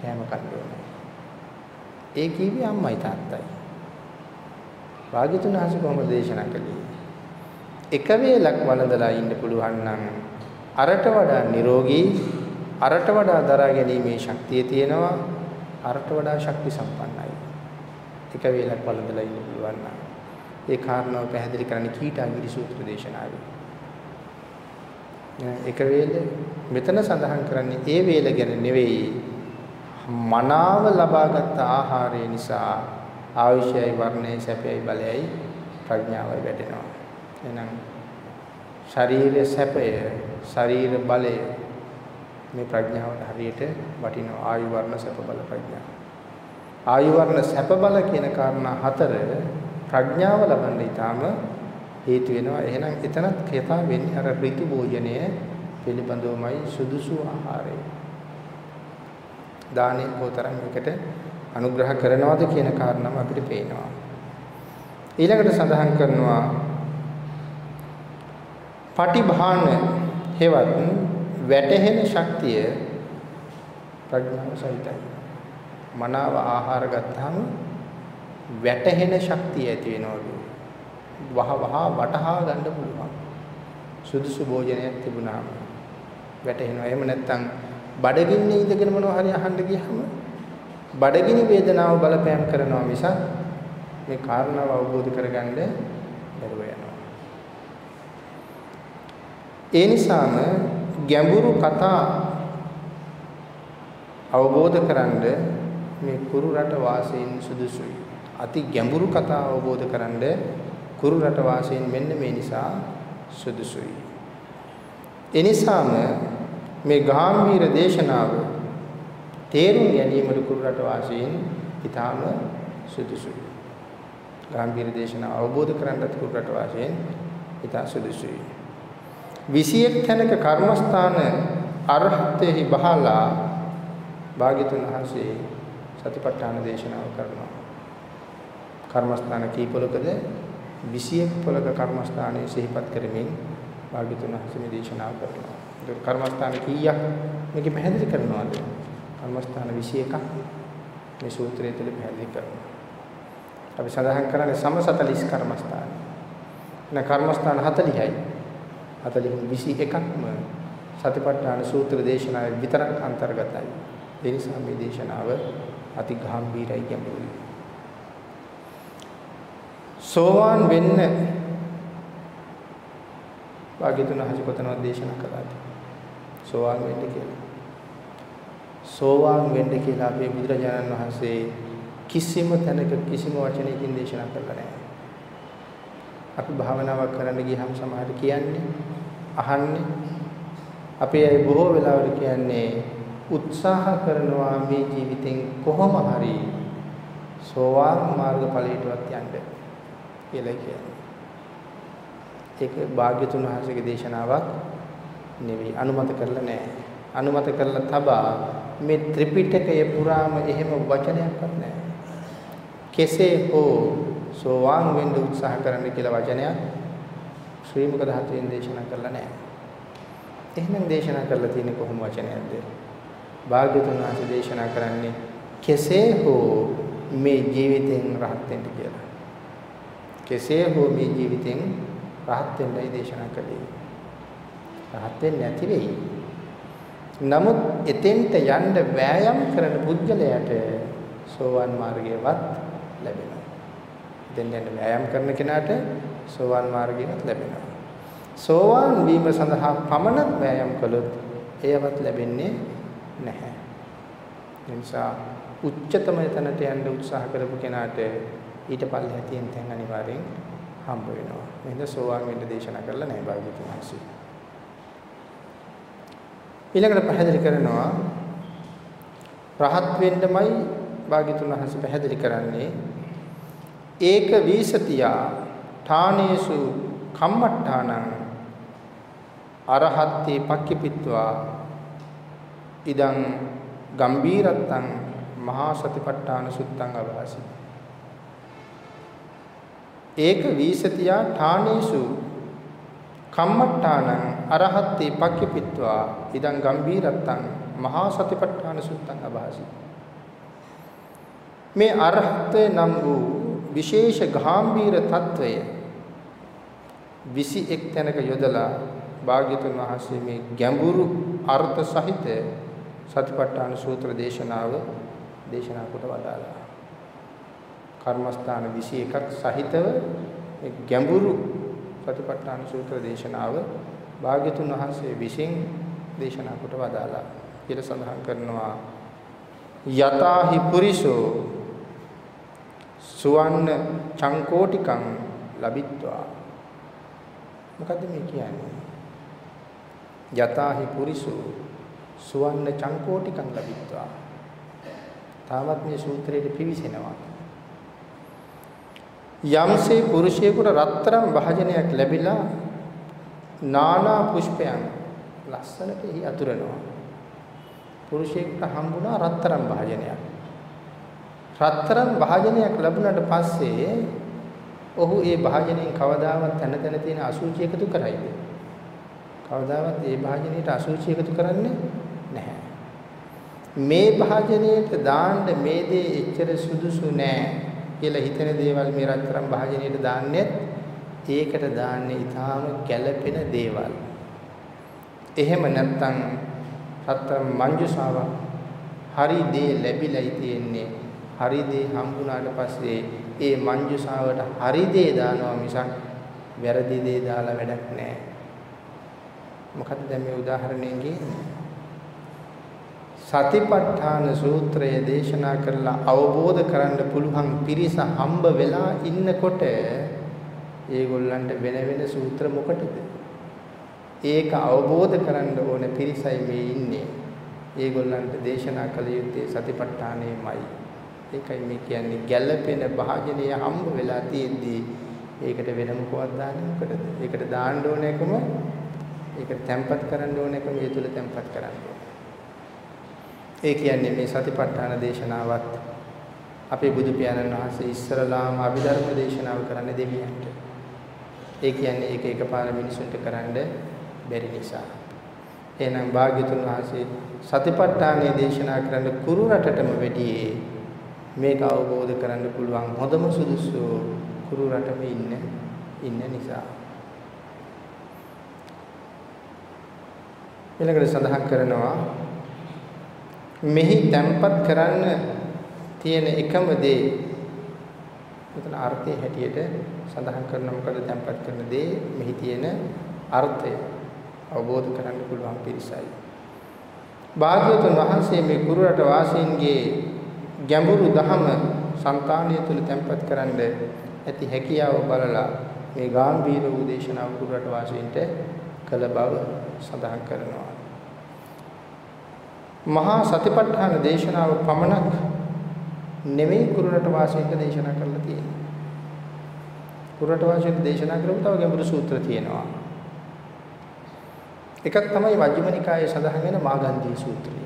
කෑම කන්න ඕනේ. ඒ කිව්වේ අම්මයි තාත්තයි. භාග්‍යතුන් වහන්සේ කොහොමද දේශනා කළේ? එක වේලක් වළඳලා ඉන්න පුළුවන් නම් අරට වඩා නිරෝගී අරට වඩා දරා ගැනීමේ ශක්තිය තියෙනවා අරට වඩා ශක්ති සම්පන්නයි. එක වේලක් වළඳලා ඉන්න පුළුවන් නම් ඒ කාරණාව පැහැදිලි කරන්නේ කීටාගිරි සූත්‍ර දේශනාවේ. එක වේල මෙතන සඳහන් කරන්නේ ඒ වේල ගැන නෙවෙයි මනාව ලබාගත් ආහාරය නිසා ආයුෂයයි වර්ණයයි සැපයයි බලයයි ප්‍රඥාවයි වැඩෙනවා. එහෙනම් ශරීර සැපය, ශරීර බලය මේ ප්‍රඥාවට හරියට වටිනවා ආයු වර්ණ සැප බල ප්‍රඥා. ආයු වර්ණ සැප බල කියන කාරණා හතර ප්‍රඥාව ලබන්න ඊටාම හේතු වෙනවා. එහෙනම් එතනත් කතා වෙන්නේ අර ඍතු භෝජනය පිළිබඳවමයි සුදුසු ආහාරය. දානෙ කොතරම් එකට අනුග්‍රහ කරනවද කියන කාරණාව අපිට පේනවා. ඊළඟට සඳහන් කරනවා පටිභාන හෙවත් වැටහෙන ශක්තිය ප්‍රඥාව සහිතයි. මනාව ආහාර ගත්තාම වැටහෙන ශක්තිය ඇති වෙනවලු. වහ වහ වටහා ගන්න පුළුවන්. සුදුසු භෝජනයක් තිබුණාම වැටහෙනවා. එහෙම නැත්නම් බඩගින්නේ ඉඳගෙන මොනවා හරි අහන්න ගියහම බඩගිනි වේදනාව බලපෑම් කරනවා මිසක් මේ කාරණාව අවබෝධ කරගන්න බැරුව යනවා. ඒ නිසාම ගැඹුරු කතා අවබෝධ කරන්ඩ මේ කුරු රට වාසීන් සුදුසුයි. අති ගැඹුරු කතා අවබෝධ කරන්ඩ කුරු රට වාසීන් මෙන්න මේ නිසා සුදුසුයි. එනිසාම මේ ගාම්භීර දේශනාව තේරුම් ගැනීමට කුරු රට වාසීන් ඊටාම සුදුසුයි. ගාම්භීර දේශනාව අවබෝධ කරගන්නත් කුරු රට වාසීන් ඊටා සුදුසුයි. 21 තැනක කර්මස්ථාන අරහත්ෙහි බහලා භාග්‍යතුන් වහන්සේ සතිපට්ඨාන දේශනාව කරනවා. කර්මස්ථාන කීපලකද 21 පොලක කර්මස්ථානයේ සිහිපත් කරමින් භාග්‍යතුන් වහන්සේ මේ දේශනාව කරනවා. ඒක කර්මස්ථාන කීයක් මේක පැහැදිලි කරනවාද? කර්මස්ථාන 21ක් මේ සූත්‍රය තුළ පැහැදිලි කරනවා. අපි සඳහන් කරන්නේ සම 40 කර්මස්ථාන. නැ කර්මස්ථාන 40යි. 40 21ක්ම සතිපට්ඨාන සූත්‍ර දේශනාවේ විතරක් අන්තර්ගතයි. ඒ නිසා මේ දේශනාව අති ගැඹීරයි ගැඹුරුයි. සෝවාන් වෙන්න භාග්‍යතුන් හසි කොතනවත් දේශනා කළාද? සෝවාන් වෙන්න කියලා. සෝවාන් වෙන්න කියලා අපේ බුදුරජාණන් වහන්සේ කිසිම තැනක කිසිම වචනයකින් දේශනා කළා නැහැ. අපි භාවනාවක් කරන්න ගියහම සමහර කියන්නේ අහන්නේ අපේ අය බොහෝ වෙලාවට කියන්නේ උත්සාහ කරනවා මේ ජීවිතෙන් කොහොම හරි සෝවාන් මාර්ගඵලයටවත් යන්න කියලා කියන්නේ. ඒක භාග්‍යතුන් වහන්සේගේ දේශනාවක් නෙවෙයි අනුමත කරලා නැහැ. අනුමත කරලා තබා මේ ත්‍රිපිටකය පුරාම එහෙම වචනයක්වත් නැහැ. කෙසේ හෝ සෝවාන් වෙන්න උත්සාහ කරන්න කියලා වචනයක් ශ්‍රී මුක ධාතුවෙන් දේශනා කරලා නැහැ. එහෙනම් දේශනා කරලා තියෙන්නේ කොහොම වචනයක්ද? භාග්‍යතුන් වහන්සේ දේශනා කරන්නේ කෙසේ හෝ මේ ජීවිතෙන් රහත් වෙන්න කියලා. කෙසේ හෝ මේ ජීවිතෙන් රහත් වෙන්නයි දේශනා කළේ. රහත් වෙන්නේ නැති වෙයි. නමුත් එතෙන්ට යන්න වෑයම් කරන පුද්ගලයාට සෝවාන් මාර්ගයවත් ලැබෙනවා. එතෙන් යන්න වෑයම් කරන කෙනාට සෝවාන් මාර්ගයවත් ලැබෙනවා. සෝවාන් වීම සඳහා පමණක් වෑයම් කළොත් එයවත් ලැබෙන්නේ නැහැ. නිසා උච්චතම තැනට යන්න උත්සාහ කරපු කෙනාට ඊට පල්ලෙහා තියෙන තැන් අනිවාර්යෙන් හම්බ වෙනවා. මෙන්න සෝවාන් වෙන්න දේශනා කරලා නැහැ භාග්‍යතුන් වහන්සේ. ඊළඟට පැහැදිලි කරනවා රහත් වෙන්නමයි භාග්‍යතුන් වහන්සේ පැහැදිලි කරන්නේ ඒක වීසතියා ඨානේසු කම්මට්ඨානං අරහත්ති පක්ඛිපිත්වා ඉදං ගම්බීරත්තං මහා සතිපට්ඨාන සුත්තං අවවාසි ඒක වීසතියා ඨානේසු කම්මට්ඨානං අරහත්ති පක්ඛිපිත්වා ඉදං ගම්බීරත්තං මහා සතිපට්ඨාන සුත්තං අවවාසි මේ අරහත් නම් වූ විශේෂ ගාම්භීර తত্ত্বය 21 තැනක යොදලා භාග්‍යතුන් වහන්සේ මේ ගැඹුරු අර්ථ සහිත සතිපට්ඨාන සූත්‍ර දේශනාව දේශනා කොට වදාළා. කර්මස්ථාන 21ක් සහිතව ගැඹුරු සතිපට්ඨාන සූත්‍ර දේශනාව භාග්‍යතුන් වහන්සේ විසින් දේශනා කොට වදාළා. ඊට සඳහන් කරනවා යතාහි පුරිසෝ සුවන්න චංකෝටිකං ලබිත්වා මොකද්ද මේ කියන්නේ යතාහි පුරිසෝ සුවන්න චංකෝටිකං ලැබිත්වා. තාමත් මේ සූත්‍රයේ පිවිසෙනවා. යම්සේ පුරුෂයෙකුට රත්තරන් භාජනයක් ලැබිලා නානා පුෂ්පයන් ලස්සනට එහි අතුරනවා. පුරුෂයෙකුට හම්බුණා රත්තරන් භාජනයක්. රත්තරන් භාජනයක් ලැබුණාට පස්සේ ඔහු ඒ භාජනයෙන් කවදාවත් තන තන තියෙන අසුචි එකතු කරයිද? කවදාවත් ඒ භාජනයට අසුචි එකතු කරන්නේ නැහැ. මේ භාජනයට දාන්න මේ දේ එච්චර සුදුසු නෑ කියලා හිතන දේවල් මේ රත්තරන් භාජනයට දාන්නෙත් ඒකට දාන්නේ ඊටාම ගැළපෙන දේවල්. එහෙම නැත්නම් රත්තරන් මංජුසාව හරි දේ ලැබිලායි තියෙන්නේ. හරි දේ හම්බුනාට පස්සේ ඒ මංජුසාවට හරි දේ දානවා මිසක් වැරදි දේ දාලා වැඩක් නැහැ. මොකද දැන් මේ උදාහරණයෙන් කියන්නේ සතිපට්ඨාන සූත්‍රය දේශනා කරලා අවබෝධ කරන්න පුළුවන් පිරිස හම්බ වෙලා ඉන්නකොට ඒගොල්ලන්ට වෙන වෙන සූත්‍ර මොකටද? ඒක අවබෝධ කරන්න ඕන පිරිසයි මේ ඉන්නේ. ඒගොල්ලන්ට දේශනා කළ යුත්තේ සතිපට්ඨානෙමයි. ඒකයි මේ කියන්නේ ගැළපෙන භාජනය හම්බ වෙලා තියෙද්දී ඒකට වෙන මොකවත් දාන්නේ මොකටද? ඒකට දාන්න ඕන එකම ඒකට තැම්පත් කරන්න ඕන එකම ඒ තුල තැම්පත් කරන්න ඒ කියන්නේ මේ සතිපට්ඨාන දේශනාවත් අපේ බුදු පියාණන් වහන්සේ ඉස්සරලාම අභිධර්ම දේශනාව කරන්න දෙවියන්ට. ඒ කියන්නේ ඒක එකපාර මිනිසුන්ට කරන්න බැරි නිසා. එහෙනම් භාග්‍යතුන් වහන්සේ සතිපට්ඨානයේ දේශනා කරන්න කුරු රටටම වැඩියේ මේක අවබෝධ කරන්න පුළුවන් හොඳම සුදුසු කුරු රටක ඉන්න ඉන්න නිසා ඊළඟට සඳහන් කරනවා මෙහි තැම්පත් කරන්න තියෙන එකම දේ මෙතන අර්ථයේ හැටියට සඳහන් කරන මොකද තැම්පත් කරන දේ මෙහි තියෙන අර්ථය අවබෝධ කරගන්න පුළුවන් පිරිසයි. භාග්‍යවතුන් වහන්සේ මේ කුරු රට වාසීන්ගේ ගැඹුරු දහම సంతානිය තුල තැම්පත් කරන්න ඇති හැකියාව බලලා මේ ගාම්භීර වූ දේශනාව කුරට වාසීන්ට කළ බව සඳහන් කරනවා. මහා සතිපට්ඨාන දේශනාව පමණක් නෙමෙයි කුරට වාසීන්ට දේශනා කරලා තියෙන්නේ. කුරට වාසීන්ට දේශනා කරපු තව ගැඹුරු සූත්‍ර තියෙනවා. එකක් තමයි වජ්ජිම නිකායේ සඳහන් වෙන මාගන්ධී සූත්‍රය.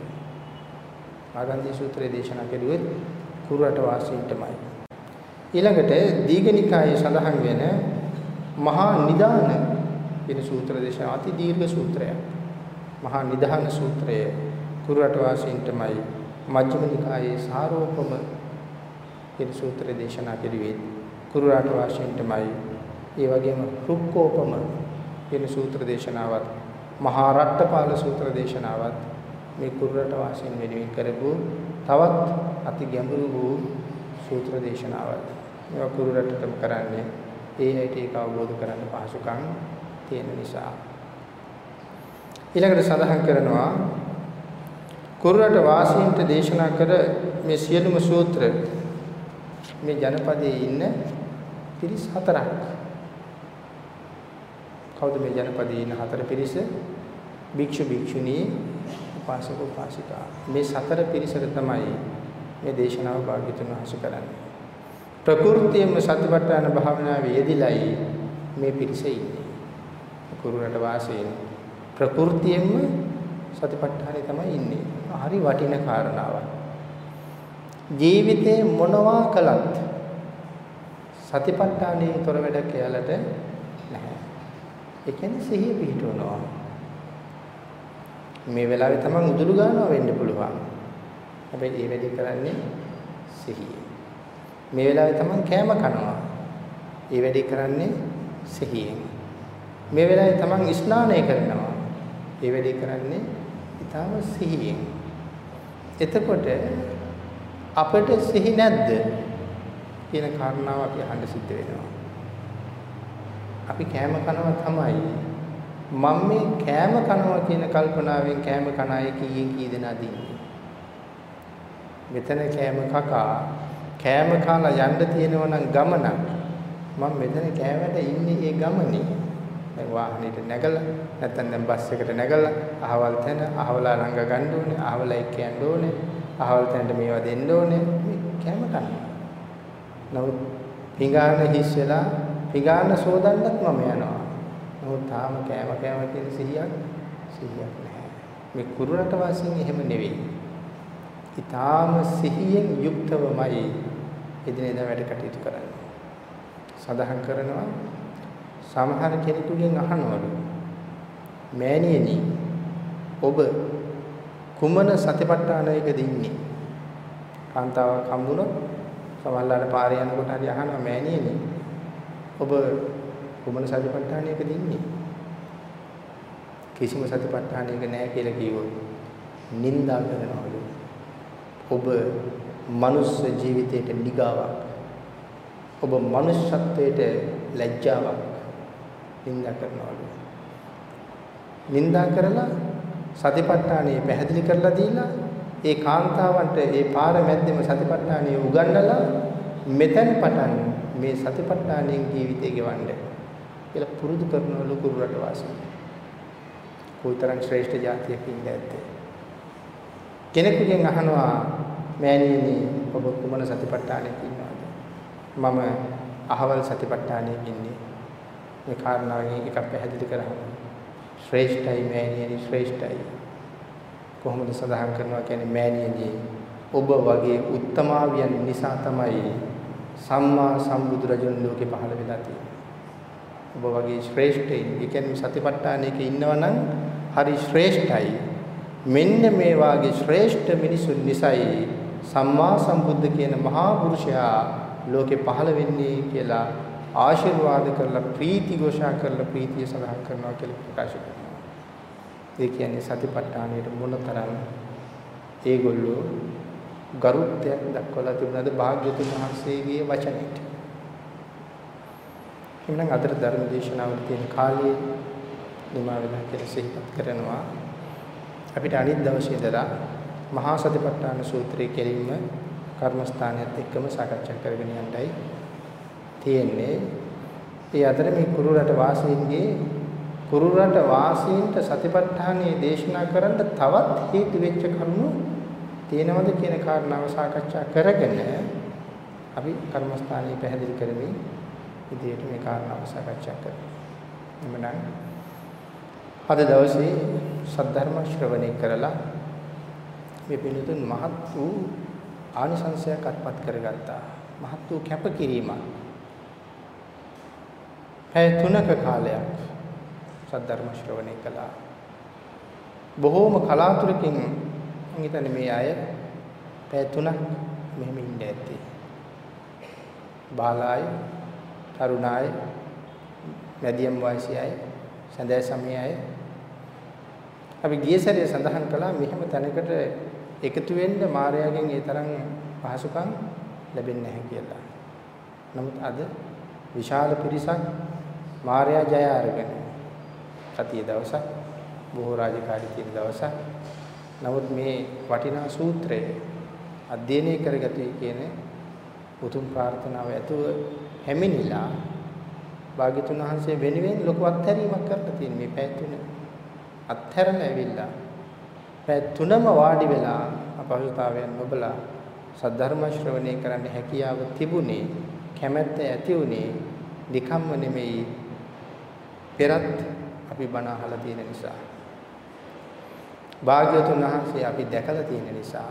ආගන්දී සූත්‍රයේ දේශනා කෙරුවේ කුරුරට වාසීන්ටමයි. ඊළඟට දීඝනිකායේ සඳහන් වෙන මහා නිදාන කියන සූත්‍ර දේශනා අති දීර්ඝ සූත්‍රයක්. මහා නිදාන සූත්‍රය කුරුරට වාසීන්ටමයි. මජ්ක්‍ධිම නිකායේ සාරෝපම කියන සූත්‍ර දේශනා කෙරුවේ කුරුරට වාසීන්ටමයි. ඒ වගේම රුක්කෝපම කියන සූත්‍ර දේශනාවත් මහා රට්ටපාල සූත්‍ර දේශනාවත් මේ කුරුරට වාසීන් වෙනුවෙන් කරපු තවත් අති ගැඹුරු වූ සූත්‍ර දේශනාවක්. මේවා කුරුරටටම කරන්නේ ඒ ඇයිට ඒක අවබෝධ කරගන්න පහසුකම් තියෙන නිසා. ඊළඟට සඳහන් කරනවා කුරුරට වාසීන්ට දේශනා කර මේ සියලුම සූත්‍ර මේ ජනපදයේ ඉන්න පිරිස් හතරක්. කවුද මේ ජනපදයේ ඉන්න හතර පිරිස? භික්ෂු භික්ෂුණී උපාසක උපාසිකා. මේ සතර පිරිසට තමයි මේ දේශනාව භාග්‍යතුන් වහන්සේ කරන්නේ. ප්‍රകൃතියම සතිපට්ඨාන භාවනාවේ යෙදිලායි මේ පිරිස ඉන්නේ. කුරුරට වාසයෙන් ප්‍රകൃතියෙම සතිපට්ඨානේ තමයි ඉන්නේ. හරි වටින කාරණාවක්. ජීවිතේ මොනවා කළත් සතිපට්ඨානේ තොර වැඩක් එයාලට නැහැ. ඒ කියන්නේ සිහිය පිහිටවනවා. මේ වෙලාවේ තමන් උදුරු ගන්නවා වෙන්න පුළුවන්. හැබැයි ඒ වැඩි කරන්නේ සිහිය. මේ වෙලාවේ තමන් කෑම කනවා. ඒ වැඩි කරන්නේ සිහියෙන්. මේ වෙලාවේ තමන් ස්නානය කරනවා. ඒ වැඩි කරන්නේ ඊටම සිහියෙන්. එතකොට අපිට සිහි නැද්ද කියන කාරණාව අපි අහන්න සිද්ධ වෙනවා. අපි කෑම කනවා තමයි මම මේ කෑම කනවා කියන කල්පනාවෙන් කෑම කන අය කීයෙන් කී දෙනාද ඉන්නේ මෙතන කෑම කකා කෑම කාලා යන්න තියෙනවා නම් ගමනක්. මම මෙතන කෑමට ඉන්නේ ඒ ගමනේ. දැන් වාහනේට නැගලා නැත්නම් දැන් බස් එකට නැගලා අහවල් තැන අහවලා ළඟ ගන්න ඕනේ අහවලා එක්ක යන්න ඕනේ අහවල් තැනට මේවා දෙන්න ඕනේ. මේ කැම කනවා. නමුත් පිඟාන හිස් වෙලා පිඟාන සෝදන්නත් මම යනවා. නමුත් තාම කෑම කෑම කියන සිහියක් සිහියක් නැහැ. මේ කුරුණට වාසියෙන් එහෙම නෙවෙයි. ඊටාම සිහියෙන් යුක්තවමයි එදිනෙදා වැඩ කටයුතු කරන්නේ. සඳහන් කරනවා සමහර කෙනෙකුගෙන් අහනවලු මෑණියනි ඔබ කුමන සතිපට්ඨානයකද ඉන්නේ? කාන්තාවක් හම්බුනොත් සමහරලාට පාරේ යනකොට හරි අහනවා මෑණියනි ඔබ කුමන සතිපට්ඨානයකද ඉන්නේ? කිසිම සතිපට්ඨානයක නැහැ කියලා කිව්වොත් නින්දා කරනවලු ඔබ මනුස්ස ජීවිතයට නිගාවක්. ඔබ මනුෂ්‍යත්වයට ලැජ්ජාවක් නින්දා කරනවලු. නින්දා කරලා සතිපට්ඨානෙ පැහැදිලි කරලා දීලා ඒ කාන්තාවන්ට ඒ පාර මැද්දෙම සතිපට්ඨානෙ උගන්වලා මෙතෙන් පටන් මේ සතිපට්ඨානෙන් ජීවිතය ගෙවන්න. කියලා පුරුදු කරනවලු කුරු රට වාසී. කොයිතරම් ශ්‍රේෂ්ඨ જાතියක ඉඳ ඇත්තේ. කෙනෙකුගෙන් අහනවා මෑණියනි ඔබ කුමන සතිපට්ඨානෙක ඉන්නවද? මම අහවල් සතිපට්ඨානෙක ඉන්නේ. මේ කාරණාවෙන් එකක් පැහැදිලි කරහම ශ්‍රේෂ්ඨයි මෑණියනි ශ්‍රේෂ්ඨයි කොහොමද සඳහන් කරනවා කියන්නේ මෑණියනි ඔබ වගේ උත්තමාවියන් නිසා තමයි සම්මා සම්බුදුරජුන් ලෝකේ පහළ වෙලා තියෙන්නේ ඔබ වගේ ශ්‍රේෂ්ඨයින් ඒ කියන්නේ සතිපට්ඨානයක ඉන්නවනම් හරි ශ්‍රේෂ්ඨයි මෙන්න මේ වාගේ ශ්‍රේෂ්ඨ මිනිසුන් නිසායි සම්මා සම්බුද්ධ කියන මහා පුරුෂයා ලෝකේ පහළ වෙන්නේ කියලා ආශිර්වාද කරලා ප්‍රීති ഘോഷා කරලා ප්‍රීතිය සඳහන් කරනවා කියලා ප්‍රකාශ කරනවා. ඒ කියන්නේ සතිපට්ඨානයේ මොනතරම් ඒගොල්ලෝ ගරුත්වයක් දක්වලා තිබුණාද භාග්‍යතුන් වහන්සේගේ වචනෙට. එහෙනම් අදට ධර්ම දේශනාවල තියෙන කාලයේ නිමා වෙලා කියලා සිහිපත් කරනවා. අපිට අනිත් දවසේ ඉඳලා මහා සතිපට්ඨාන සූත්‍රයේ කෙලින්ම කර්මස්ථානයත් එක්කම සාකච්ඡා කරගෙන යන්නයි තියෙන්නේ. ඒ අතර මේ කුරු රට වාසීන්ගේ කුරු රට වාසීන්ට සතිපට්ඨානයේ දේශනා කරන්න තවත් හේතු වෙච්ච කරුණු තියෙනවද කියන කාරණාව සාකච්ඡා කරගෙන අපි කර්මස්ථානයේ පැහැදිලි කරමින් ඉදිරියට මේ කාරණාව සාකච්ඡා කරමු. එමනම් අද දවසේ සද්ධර්ම ශ්‍රවණය කරලා මේ පිළිතුන් මහත් වූ ආනිසංසයක් අත්පත් කරගත්තා. මහත් වූ කැපකිරීමක් පැය 3ක කාලයක් සද්ධර්ම ශ්‍රවණය කළා. බොහෝම කලාතුරකින් මම හිතන්නේ මේ අය පැය 3ක් මෙහෙම ඉන්න ඇත්තේ. බාලයි, තරුණයි, මැදියම් වයසයි, සඳය සමයයි අපි ගිය සැරේ සඳහන් කළා මෙහෙම තැනකට එකතු වෙන්න මායාවෙන් ඒ තරම් පහසුකම් ලැබෙන්නේ නැහැ කියලා. නමුත් අද විශාල පිරිසක් මාර්යා ජය අරගෙන සතිය දවසක් බොහෝ රාජකාරී තියෙන දවසක් නමුත් මේ වටිනා සූත්‍රය අධ්‍යයනය කරගatiයි කියන උතුම් ප්‍රාර්ථනාව ඇතුව හැමිනිලා භාග්‍යතුන් වහන්සේ වෙනුවෙන් ලොකු අත්හැරීමක් කරලා තියෙන මේ පැය තුන. අත්හැරලා ඇවිල්ලා පැය තුනම වාඩි වෙලා අපහසුතාවයන් නොබලා සද්ධර්ම ශ්‍රවණය කරන්න හැකියාව තිබුණේ කැමැත්ත ඇති උනේ නිකම්ම නෙමෙයි පෙරත් අපි බණ අහලා තියෙන නිසා. භාග්‍යතුන් වහන්සේ අපි දැකලා තියෙන නිසා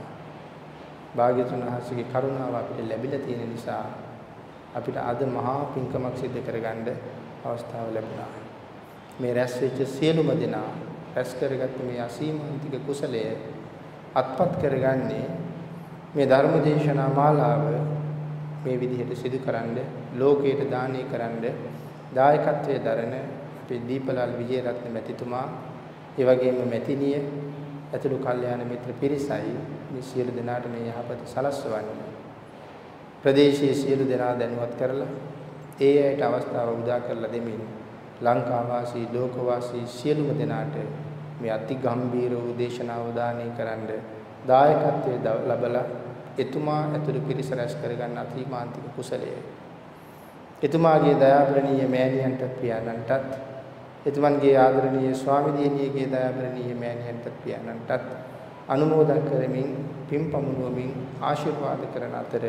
භාග්‍යතුන් වහන්සේගේ කරුණාව අපිට ලැබිලා තියෙන නිසා අපිට අද මහා පින්කමක් සිදු කරගන්න අවස්ථාව ලැබුණා. මේ රැස් වෙච්ච සියලුම දෙනා රැස් කරගත්ත මේ අසීමාන්තික කුසලය අත්පත් කරගන්නේ මේ ධර්ම දේශනා මාලාව මේ විදිහට සිදු කරන්න ලෝකයට දානය කරන්න දායකත්වයේ දරන අපේ දීපලාල් විජේරත්න මැතිතුමා ඒ වගේම මැතිණිය ඇතුළු කල්යාණ මිත්‍ර පිරිසයි මේ සියලු දෙනාට මේ යහපත සලස්වන්නේ ප්‍රදේශයේ සියලු දෙනා දැනුවත් කරලා ඒ අයට අවස්ථාව උදා කරලා දෙමින් ලංකා වාසී ලෝක වාසී සියලුම දෙනාට මේ අති ගම්බීර වූ දේශනාව දානය කරන්න දායකත්වයේ ලැබලා එතුමා ඇතුළු පිරිස රැස් කරගන්න අතිමාන්තික කුසලයයි එතුමාගේ දයාබරණීය මෑණියන්ටත් පියාණන්ටත් එතුමන්ගේ ආදරණීය ස්වාමි දියණියගේ දයාබරණීය මෑණියන්ටත් පියාණන්ටත් අනුමෝදන් කරමින් පින් පමුණුවමින් ආශිර්වාද කරන අතර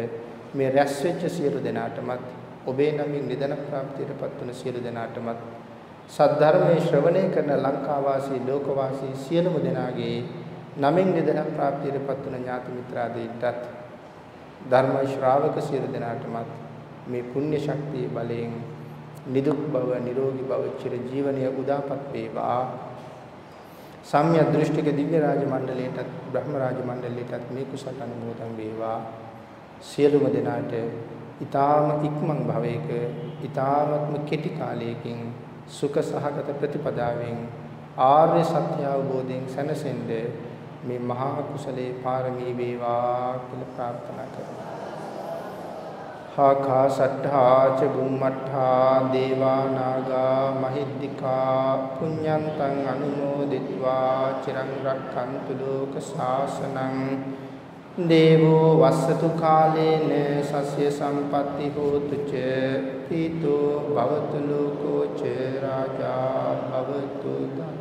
මේ රැස් වෙච්ච සියලු දෙනාටමත් ඔබේ නමින් නිදන ප්‍රාප්තියටපත් වන සියලු දෙනාටමත් සද්ධර්මයේ ශ්‍රවණය කරන ලංකාවාසී ලෝකවාසී සියලුම දෙනාගේ නමින් නිදන ප්‍රාප්තියටපත් වන ඥාති මිත්‍රාදීන්ටත් ධර්ම ශ්‍රාවක සියලු දෙනාටමත් මේ පුණ්‍ය ශක්තිය බලයෙන් නිදුක් බව නිරෝගී බව චිර ජීවනයේ උදාපත් වේවා. සම්්‍ය දෘෂ්ටික දිව්‍ය රාජ මණ්ඩලයටත් බ්‍රහ්ම රාජ මණ්ඩලයටත් මේ කුසල අනුමෝදන් වේවා. සියලුම දෙනාට ඊ타ම ඉක්මන් භවයක ඊ타මත්ම කෙටි කාලයකින් සුඛ සහගත ප්‍රතිපදාවෙන් ආර්ය සත්‍ය අවබෝධයෙන් සැනසෙන්න මේ මහා කුසලේ පාරමී වේවා කියලා ප්‍රාර්ථනා කරනවා. හාඛා සට්ඨා ච බුම්මඨා දේවා නාග මහිද්దికා පුඤ්ඤන්තං අනුමෝදිත्वा චිරං රක්ඛන්තු ලෝක ශාසනං දේවෝ වස්සතු කාලේන සස්ය සම්පatti හෝතු ච පීතෝ භවතු ලෝකෝ ච රාජා භවතු ධම්ම